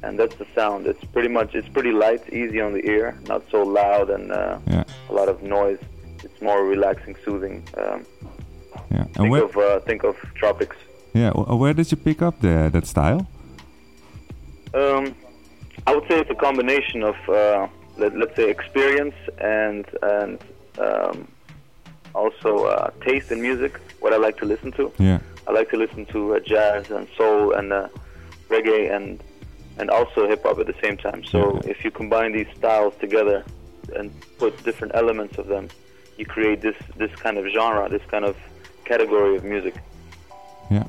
and that's the sound. It's pretty much it's pretty light, easy on the ear, not so loud and uh, Yeah. a lot of noise. It's more relaxing, soothing. Um, Yeah. And think where, of uh, think of tropics. yeah, where did you pick up the, that style? Um, I would say it's a combination of uh, let, let's say experience and and um, also uh, taste in music. What I like to listen to. Yeah. I like to listen to uh, jazz and soul and uh, reggae and and also hip hop at the same time. So if you combine these styles together and put different elements of them, you create this this kind of genre, this kind of category of music. Yeah.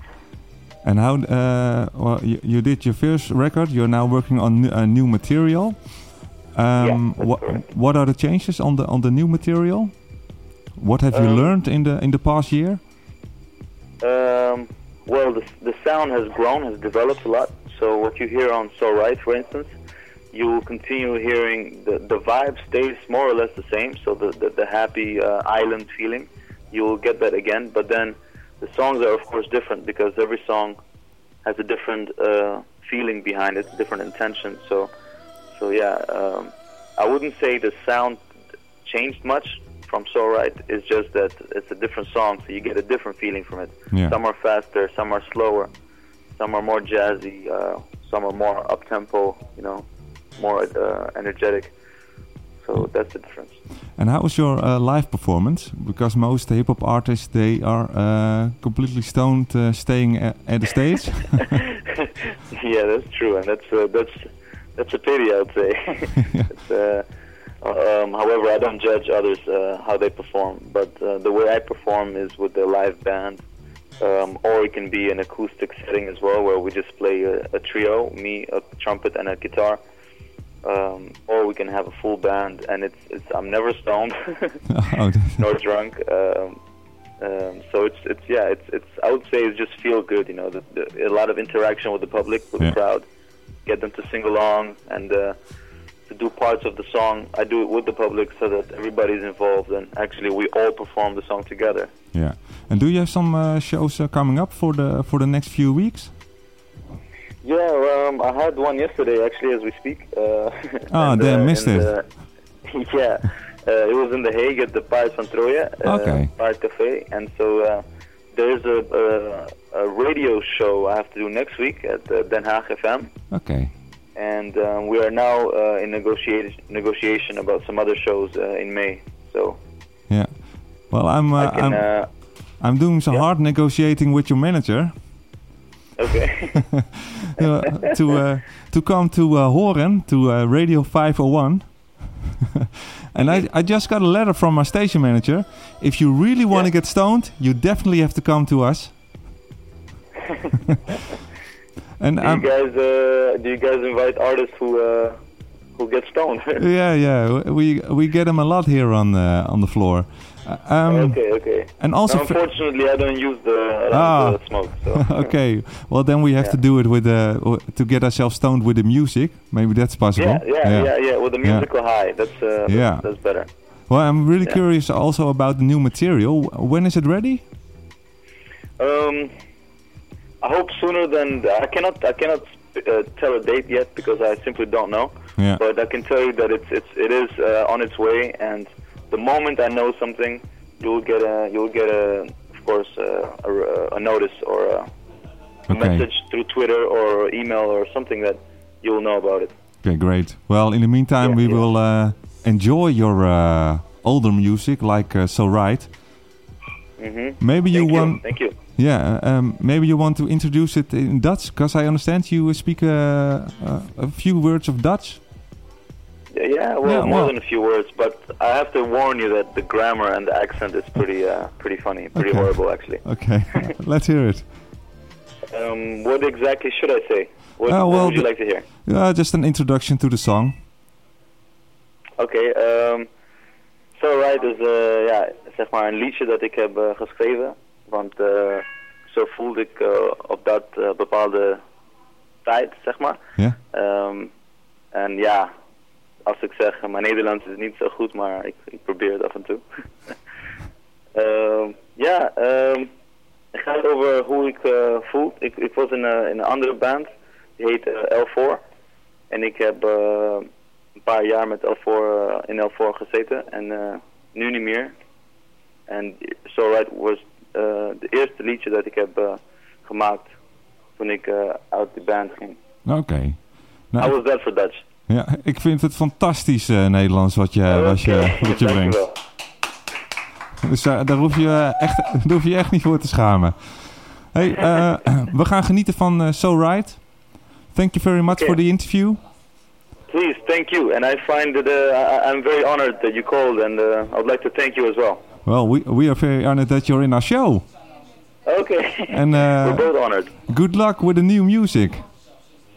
And how? Uh, well, you, you did your first record. You're now working on n- uh, new material. Um, what What are the changes on the on the new material? What have you Um, learned in the in the past year? Um, well, the, the sound has grown, has developed a lot. So what you hear on So Right, for instance, you will continue hearing the, the vibe stays more or less the same. So the, the, the happy uh, island feeling, you will get that again. But then the songs are, of course, different because every song has a different uh, feeling behind it, different intention. So, so yeah, um, I wouldn't say the sound changed much from So Right. It's just that it's a different song, so you get a different feeling from it. Yeah. Some are faster, some are slower, some are more jazzy, uh, some are more up tempo. You know, more uh, energetic. So that's the difference. And how was your uh, live performance? Because most hip hop artists they are uh, completely stoned, uh, staying at the stage. <laughs> yeah, that's true, and that's uh, that's that's a pity, I would say. <laughs> it's, uh, um, however, I don't judge others uh, how they perform, but uh, the way I perform is with the live band, um, or it can be an acoustic setting as well, where we just play a, a trio, me, a trumpet, and a guitar. Um, or we can have a full band, and it's, it's I'm never stoned <laughs> <laughs> nor drunk. Um, um, so it's it's yeah it's it's I would say it's just feel good you know the, the, a lot of interaction with the public with Yeah. the crowd get them to sing along and uh, do parts of the song I do it with the public so that everybody's involved and actually we all perform the song together yeah. And do you have some uh, shows uh, coming up for the for the next few weeks? yeah um, I had one yesterday actually as we speak uh, Ah, <laughs> and, damn, uh, missed and, it. uh, <laughs> yeah uh, it was in The Hague at the Paard van Troje uh, Okay. Café and so uh, there's a, a, a radio show I have to do next week at Den Haag FM Okay. And um, we are now uh, in negotiation negotiation about some other shows uh, in May. So Yeah. Well, I'm uh, can. I'm, Uh, I'm doing some hard negotiating with your manager okay. <laughs> uh, to uh, to come to uh, Horen to uh, Radio 501. <laughs> and I, I just got a letter from my station manager. If you really want to get stoned, you definitely have to come to us. <laughs> and do you guys uh, do you guys invite artists who uh, who get stoned? <laughs> yeah, yeah, we we get them a lot here on the on the floor. Uh, um, okay, okay. And also, for- unfortunately, I don't use the, don't Ah. uh, smoke. So. <laughs> okay, well then we have to do it with uh, w- to get ourselves stoned with the music. Maybe that's possible. Yeah, yeah, yeah, yeah, With the Yeah. musical high, that's uh, that's, Yeah. that's better. Well, I'm really Yeah. curious also about the new material. When is it ready? Um, I hope sooner than I cannot. I cannot uh, tell a date yet because I simply don't know. Yeah. But I can tell you that it's it's it is uh, on its way, and the moment I know something, you'll get a you'll get a of course uh, a, a notice or a, a Okay. message through Twitter or email or something that you'll know about it. Okay, great. Well, in the meantime, we will uh, enjoy your uh, older music, like uh, So Right. hmm Maybe you Thank you. want. Thank you. Yeah, um, maybe you want to introduce it in Dutch, because I understand you speak uh, uh, a few words of Dutch. Yeah, well, Yeah, more well- than a few words, but I have to warn you that the grammar and the accent is pretty uh, pretty funny, pretty Okay. horrible actually. Okay, <laughs> let's hear it. Um, what exactly should I say? What, Uh, what would you like to hear? Uh, just an introduction to the song. Oké, ehm So Right is ja, zeg maar een liedje dat ik heb eh, geschreven. Want eh, zo voelde ik eh, op dat eh, bepaalde tijd, zeg maar. Ja. Ehm, en ja, als ik zeg, mijn Nederlands is niet zo goed, maar ik, ik probeer het af en toe. <laughs> Ehm, ja, ehm het gaat over hoe ik eh, voel. Ik, ik was in, een- in een andere band, die heet eh, L4. En ik heb een paar jaar met L4, eh, in L4 gezeten en nu niet meer. En So Right was de eerste liedje dat ik heb eh, gemaakt toen ik eh, uit de band ging. Oké. Nou, How was that for Dutch? Ja, ik vind het fantastisch eh, Nederlands wat je, wat je, <laughs> wat je brengt. Dus daar, daar, hoef je, eh, echt, daar hoef je echt niet voor te schamen. Hey, eh, we gaan genieten van eh, So Right. Thank you very much Okay. for the interview. Please, thank you. And I find that uh, I, I'm very honored that you called, and uh, I would like to thank you as well. Well, we, we are very honored that you're in our show. Okay. And uh, <laughs> We're both honored. good luck with the new music.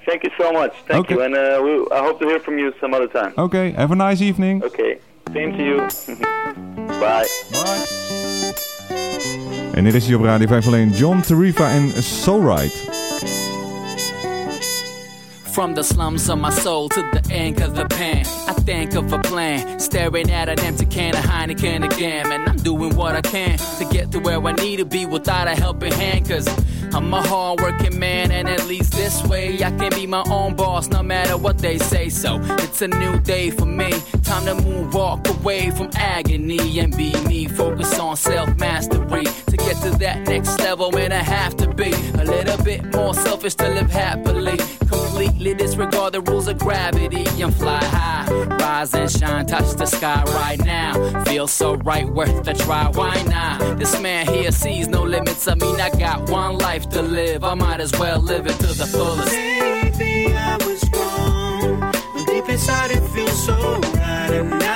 Thank you so much. Thank Okay. you, and uh, we, I hope to hear from you some other time. Okay, have a nice evening. Okay. Same to you. <laughs> Bye. Bye. En dit is hier op Radio 5 alleen John Tarifa en So Right. From the slums of my soul to the ink of the pen, I think of a plan. Staring at an empty can of Heineken again. And I'm doing what I can to get to where I need to be without a helping hand. Cause I'm a hard working man, and at least this way I can be my own boss no matter what they say. So it's a new day for me. Time to move, walk away from agony and be me. Focus on self mastery to get to that next level. And I have to be a little bit more selfish to live happily. Completely disregard the rules of gravity and fly high. Rise and shine, touch the sky right now. Feel so right, worth a try. Why not? This man here sees no limits. I mean, I got one life to live. I might as well live it to the fullest. Maybe I was wrong. But deep inside it feels so right. And now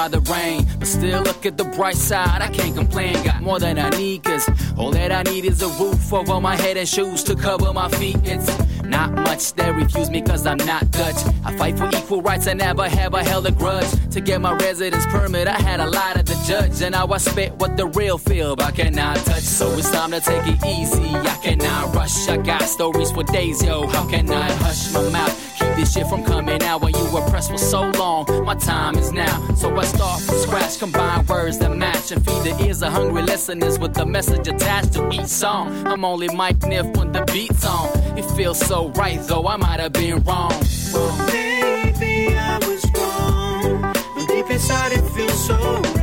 by the rain. Still look at the bright side, I can't complain. Got more than I need, cause all that I need is a roof over my head and shoes to cover my feet. It's not much they refuse me cause I'm not Dutch. I fight for equal rights, I never have I held a grudge. To get my residence permit, I had a lie to the judge. And now I spit what the real feel, but I cannot touch. So it's time to take it easy. I cannot rush. I got stories for days, yo. How can I hush my mouth? Keep this shit from coming out when you were pressed for so long. My time is now. So I start from scratch, combine words that match and feed the ears of hungry listeners with the message attached to each song. I'm only Mike Niff when the beat's on. It feels so right, though I might have been wrong. Maybe I was wrong, but deep inside it feels so right.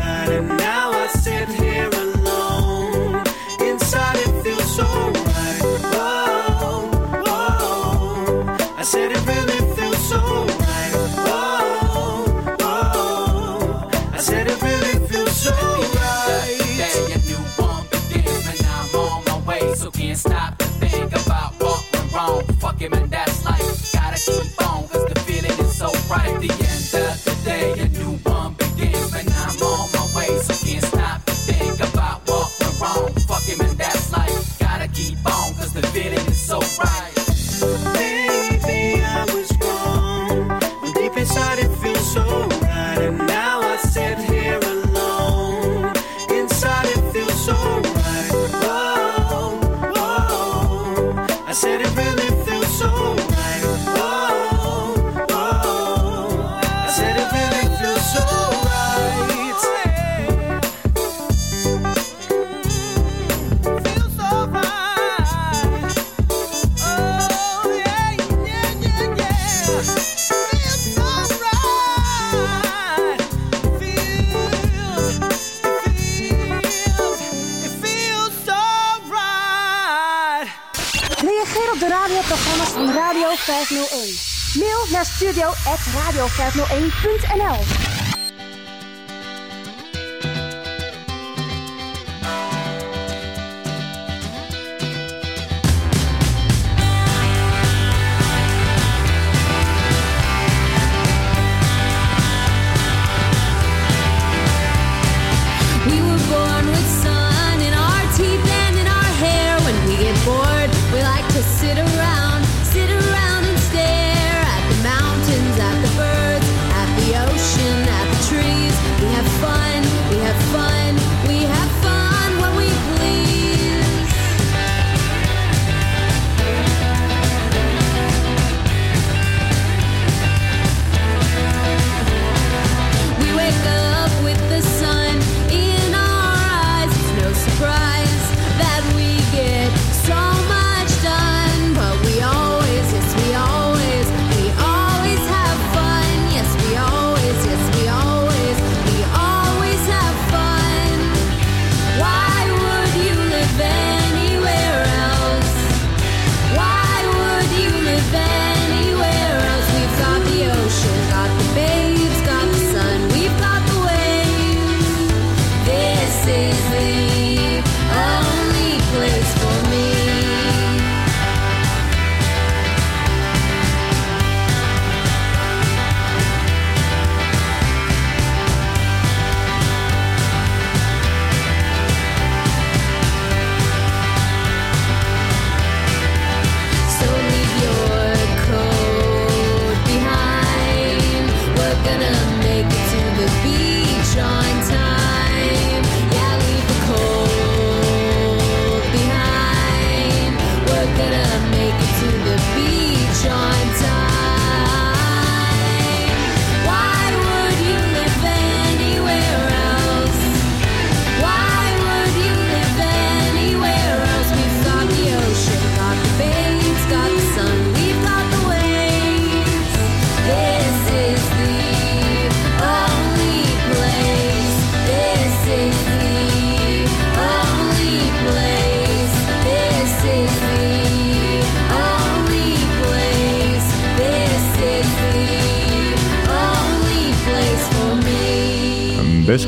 501. Mail naar studio.radio501.nl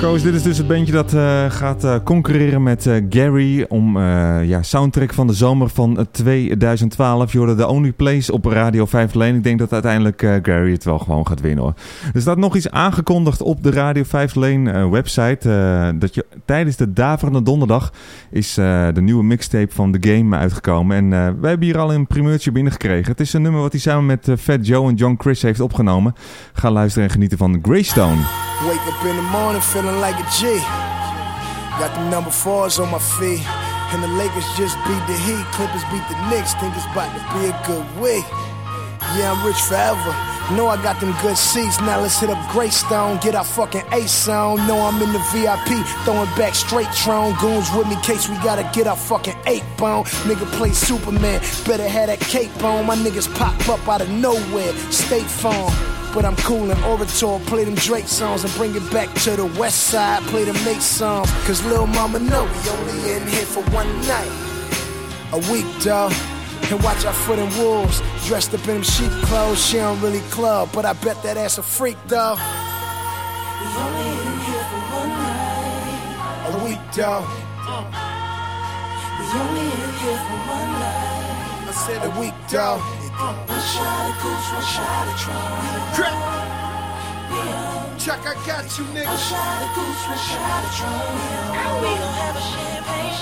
Coast, dit is dus het bandje dat eh, gaat eh, concurreren met eh, Gary om ja, soundtrack van de zomer van eh, 2012. Je hoorde The Only Place op Radio 5 Lane. Ik denk dat uiteindelijk Gary het wel gewoon gaat winnen hoor. Er staat nog iets aangekondigd op de Radio 5 Lane website. dat je tijdens de Daverende Donderdag is de nieuwe mixtape van The Game uitgekomen. En wij hebben hier al een primeurtje binnengekregen. Het is een nummer wat hij samen met Fat Joe en John Chris heeft opgenomen. Ga luisteren en genieten van Greystone. Wake up in the morning feeling like a G. Got the number fours on my feet. And the Lakers just beat the Heat. Clippers beat the Knicks. Think it's about to be a good week. Yeah, I'm rich forever. Know I got them good seats. Now let's hit up Greystone. Get our fucking ace on. Know I'm in the VIP. Throwing back straight Tron. Goons with me. Case we gotta get our fucking eight bone. Nigga play Superman. Better have that cape on. My niggas pop up out of nowhere. State Farm. But I'm cool and orator, play them Drake songs and bring it back to the west side, play them Nate songs. Cause Lil Mama know we only in here for one night. A week, dawg. And watch our foot in wolves. Dressed up in them sheep clothes, she don't really club, but I bet that ass a freak, dawg. A week, dawg. I said a week, dawg. One shot Goose, one shot. Chuck, I got you, nigga. One shot of Goose, one shot of Tron. We gon' have a champagne.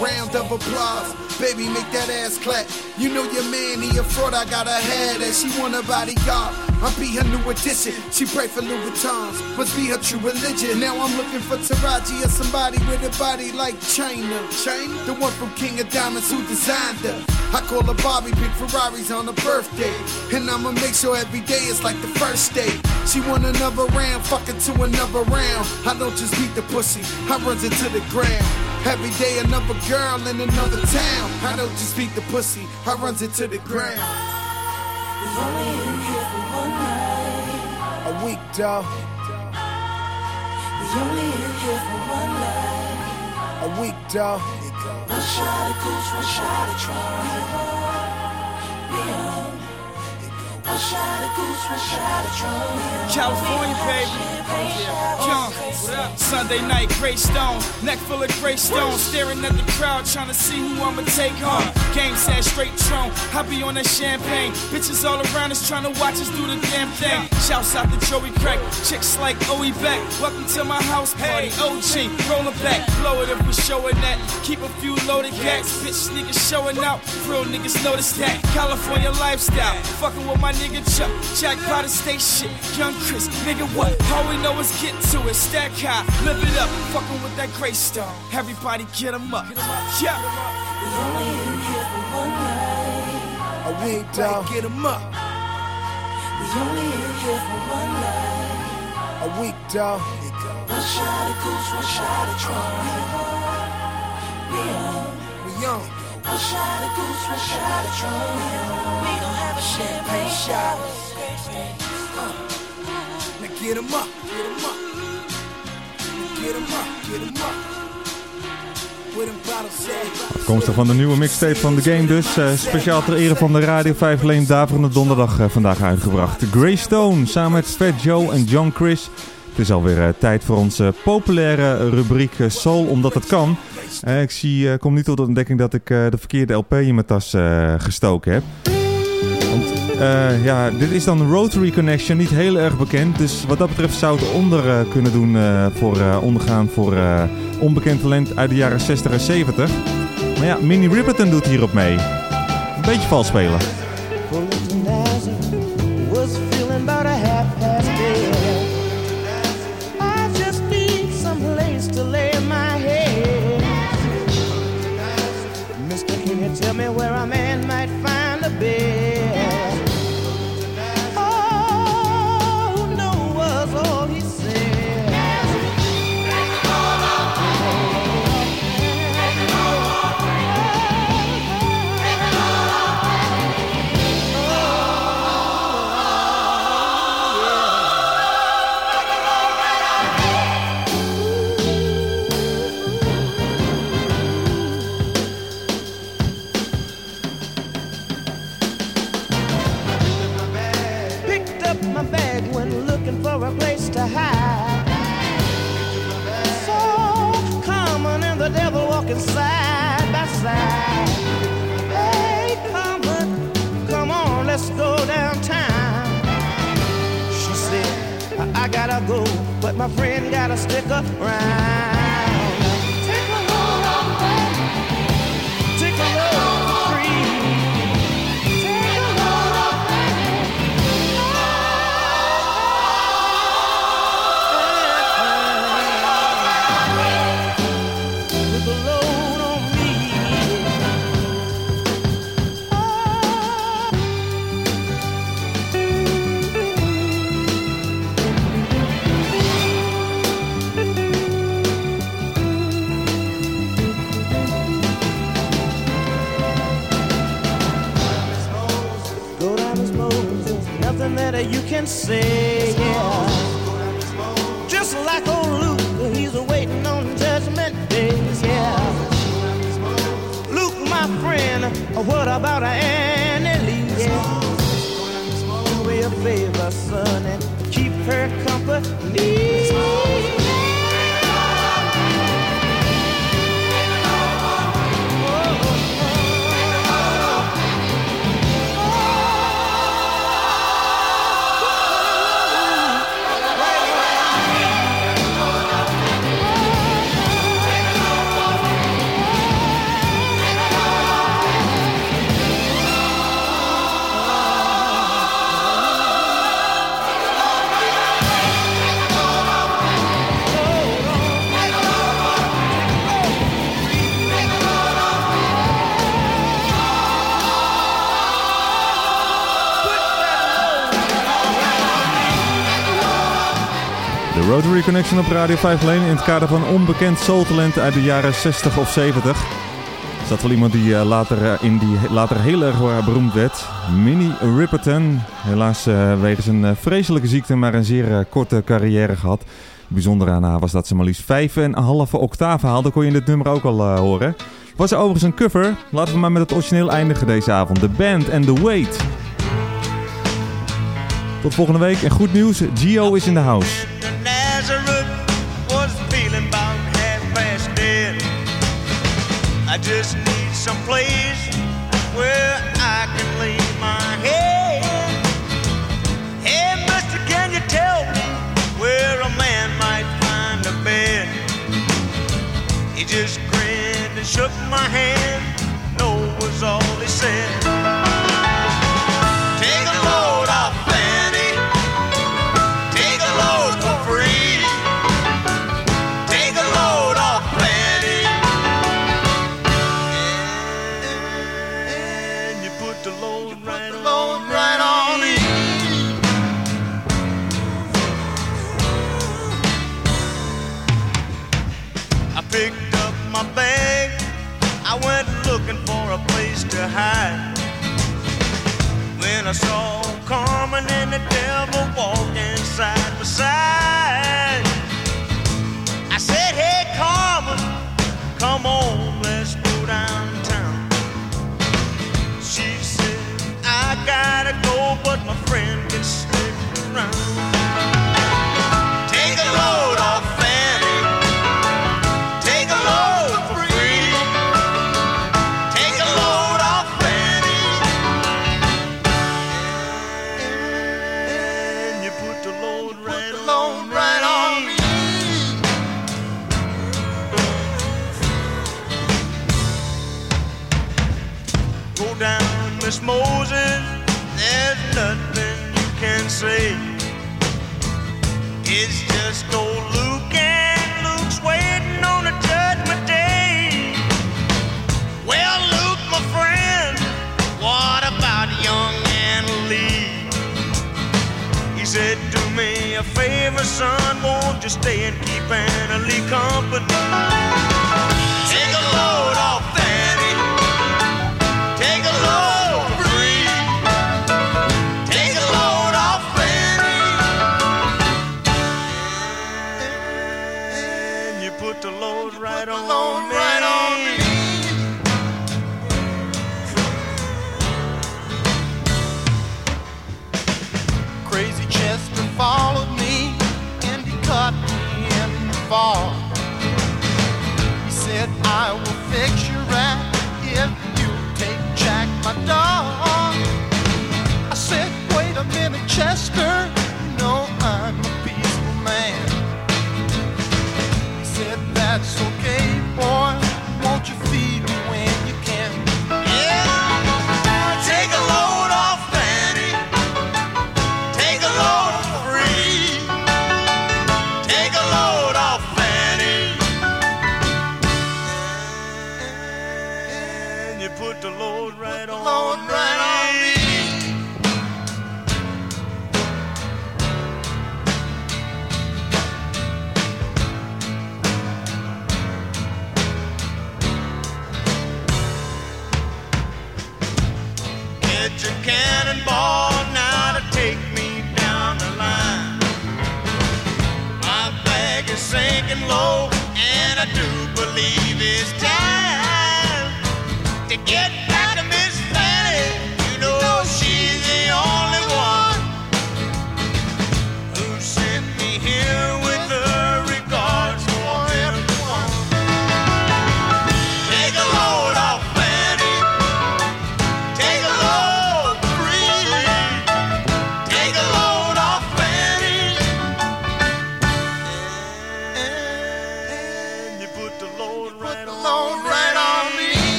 Round of applause, baby, make that ass clap. You know your man, he a fraud, I got a head and she want a bodyguard. I be her new addition, she pray for Louis Vuittons, must be her true religion. Now I'm looking for Taraji or somebody with a body like China. China, the one from King of Diamonds who designed her. I call her Bobby, big Ferraris on her birthday. And I'ma make sure every day is like the first day. She want another round, fucking to another round. I don't just beat the pussy, I runs it to the ground. Every day another girl in another town. I don't just beat the pussy, I runs it to the ground. If only you here for one night. A week, dawg. We're only in here for one night A week, dawg. One shot of Goose, one shot of Tron. California, baby. Young, Sunday night, gray stone, neck full of gray stones, staring at the crowd, trying to see who I'ma take home. Game said straight tron, I be on that champagne. Bitches all around us trying to watch us do the damn thing. Shouts out to Joey Craig, chicks like OE Beck. Welcome to my house party, OG, rolling back, blow it if we showing that. Keep a few loaded gas, bitch niggas showing out. Real niggas notice that. California lifestyle, fucking with my nigga Chuck. Jackpot and stay shit, young Chris, nigga what? All we know is get to it, stack high, live it up. Fucking with that gray stone, everybody get 'em up. Yeah. A week, dog. Get 'em up. We only in oh, here for one night. A week, dog. One shot of goose, one shot of Tron. We young, we young. One shot of goose, one shot of Tron. We gon' have a champagne shower. Now get 'em up, get 'em up. Get 'em up, get 'em up. Komstig van de nieuwe mixtape van The Game dus. eh, speciaal ter ere van de Radio 5 Leen Daverende Donderdag eh, vandaag uitgebracht. Grey Stone samen met Fat Joe en John Chris. Het is alweer eh, tijd voor onze populaire rubriek Soul, omdat het kan. Eh, ik zie, eh, kom niet tot de ontdekking dat ik eh, de verkeerde LP in mijn tas gestoken heb. Want ja, dit is dan Rotary Connection, niet heel erg bekend. Dus wat dat betreft zou het onder kunnen doen voor, ondergaan voor onbekend talent uit de jaren 60 en 70. Maar ja, Minnie Riperton doet hierop mee. Een beetje vals spelen. Up my bag when looking for a place to hide. So common and the devil walking side by side. Hey, common, come on, let's go downtown. She said, I, I gotta go, but my friend gotta stick around. Nothing that you can say, yeah. Just like old Luke, he's waiting on judgment days, yeah. Luke, my friend, what about Annie yeah? Do me a favor, son, and keep her company. Rotary Connection op Radio 5 Leen in het kader van onbekend soultalent uit de jaren 60 of 70. Zat wel iemand die eh, later, eh, in die, later heel erg beroemd werd. Minnie Riperton. Helaas uh, wegens een vreselijke ziekte, maar een zeer korte carrière gehad. Bijzonder aan haar was dat ze maar liefst 5,5 octaven haalde. Kon je in dit nummer ook al horen. Was er overigens een cover? Laten we maar met het origineel eindigen deze avond. The Band and the Wait. Tot volgende week en goed nieuws, Gio is in de house. I just need some place where I can lay my head. Hey, mister, can you tell me where a man might find a bed? He just grinned and shook my hand. No was all he said. high. When I saw Carmen and the devil walked inside beside.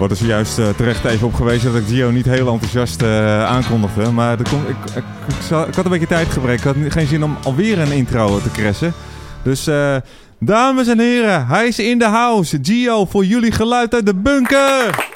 wordt er zojuist eh, terecht even op gewezen dat ik Gio niet heel enthousiast uh, aankondigde. Maar ik, ik, ik, had een beetje tijdgebrek. Ik had geen zin om alweer een intro te kressen. Dus eh, dames en heren, hij is in de house. Gio voor jullie geluid uit de bunker.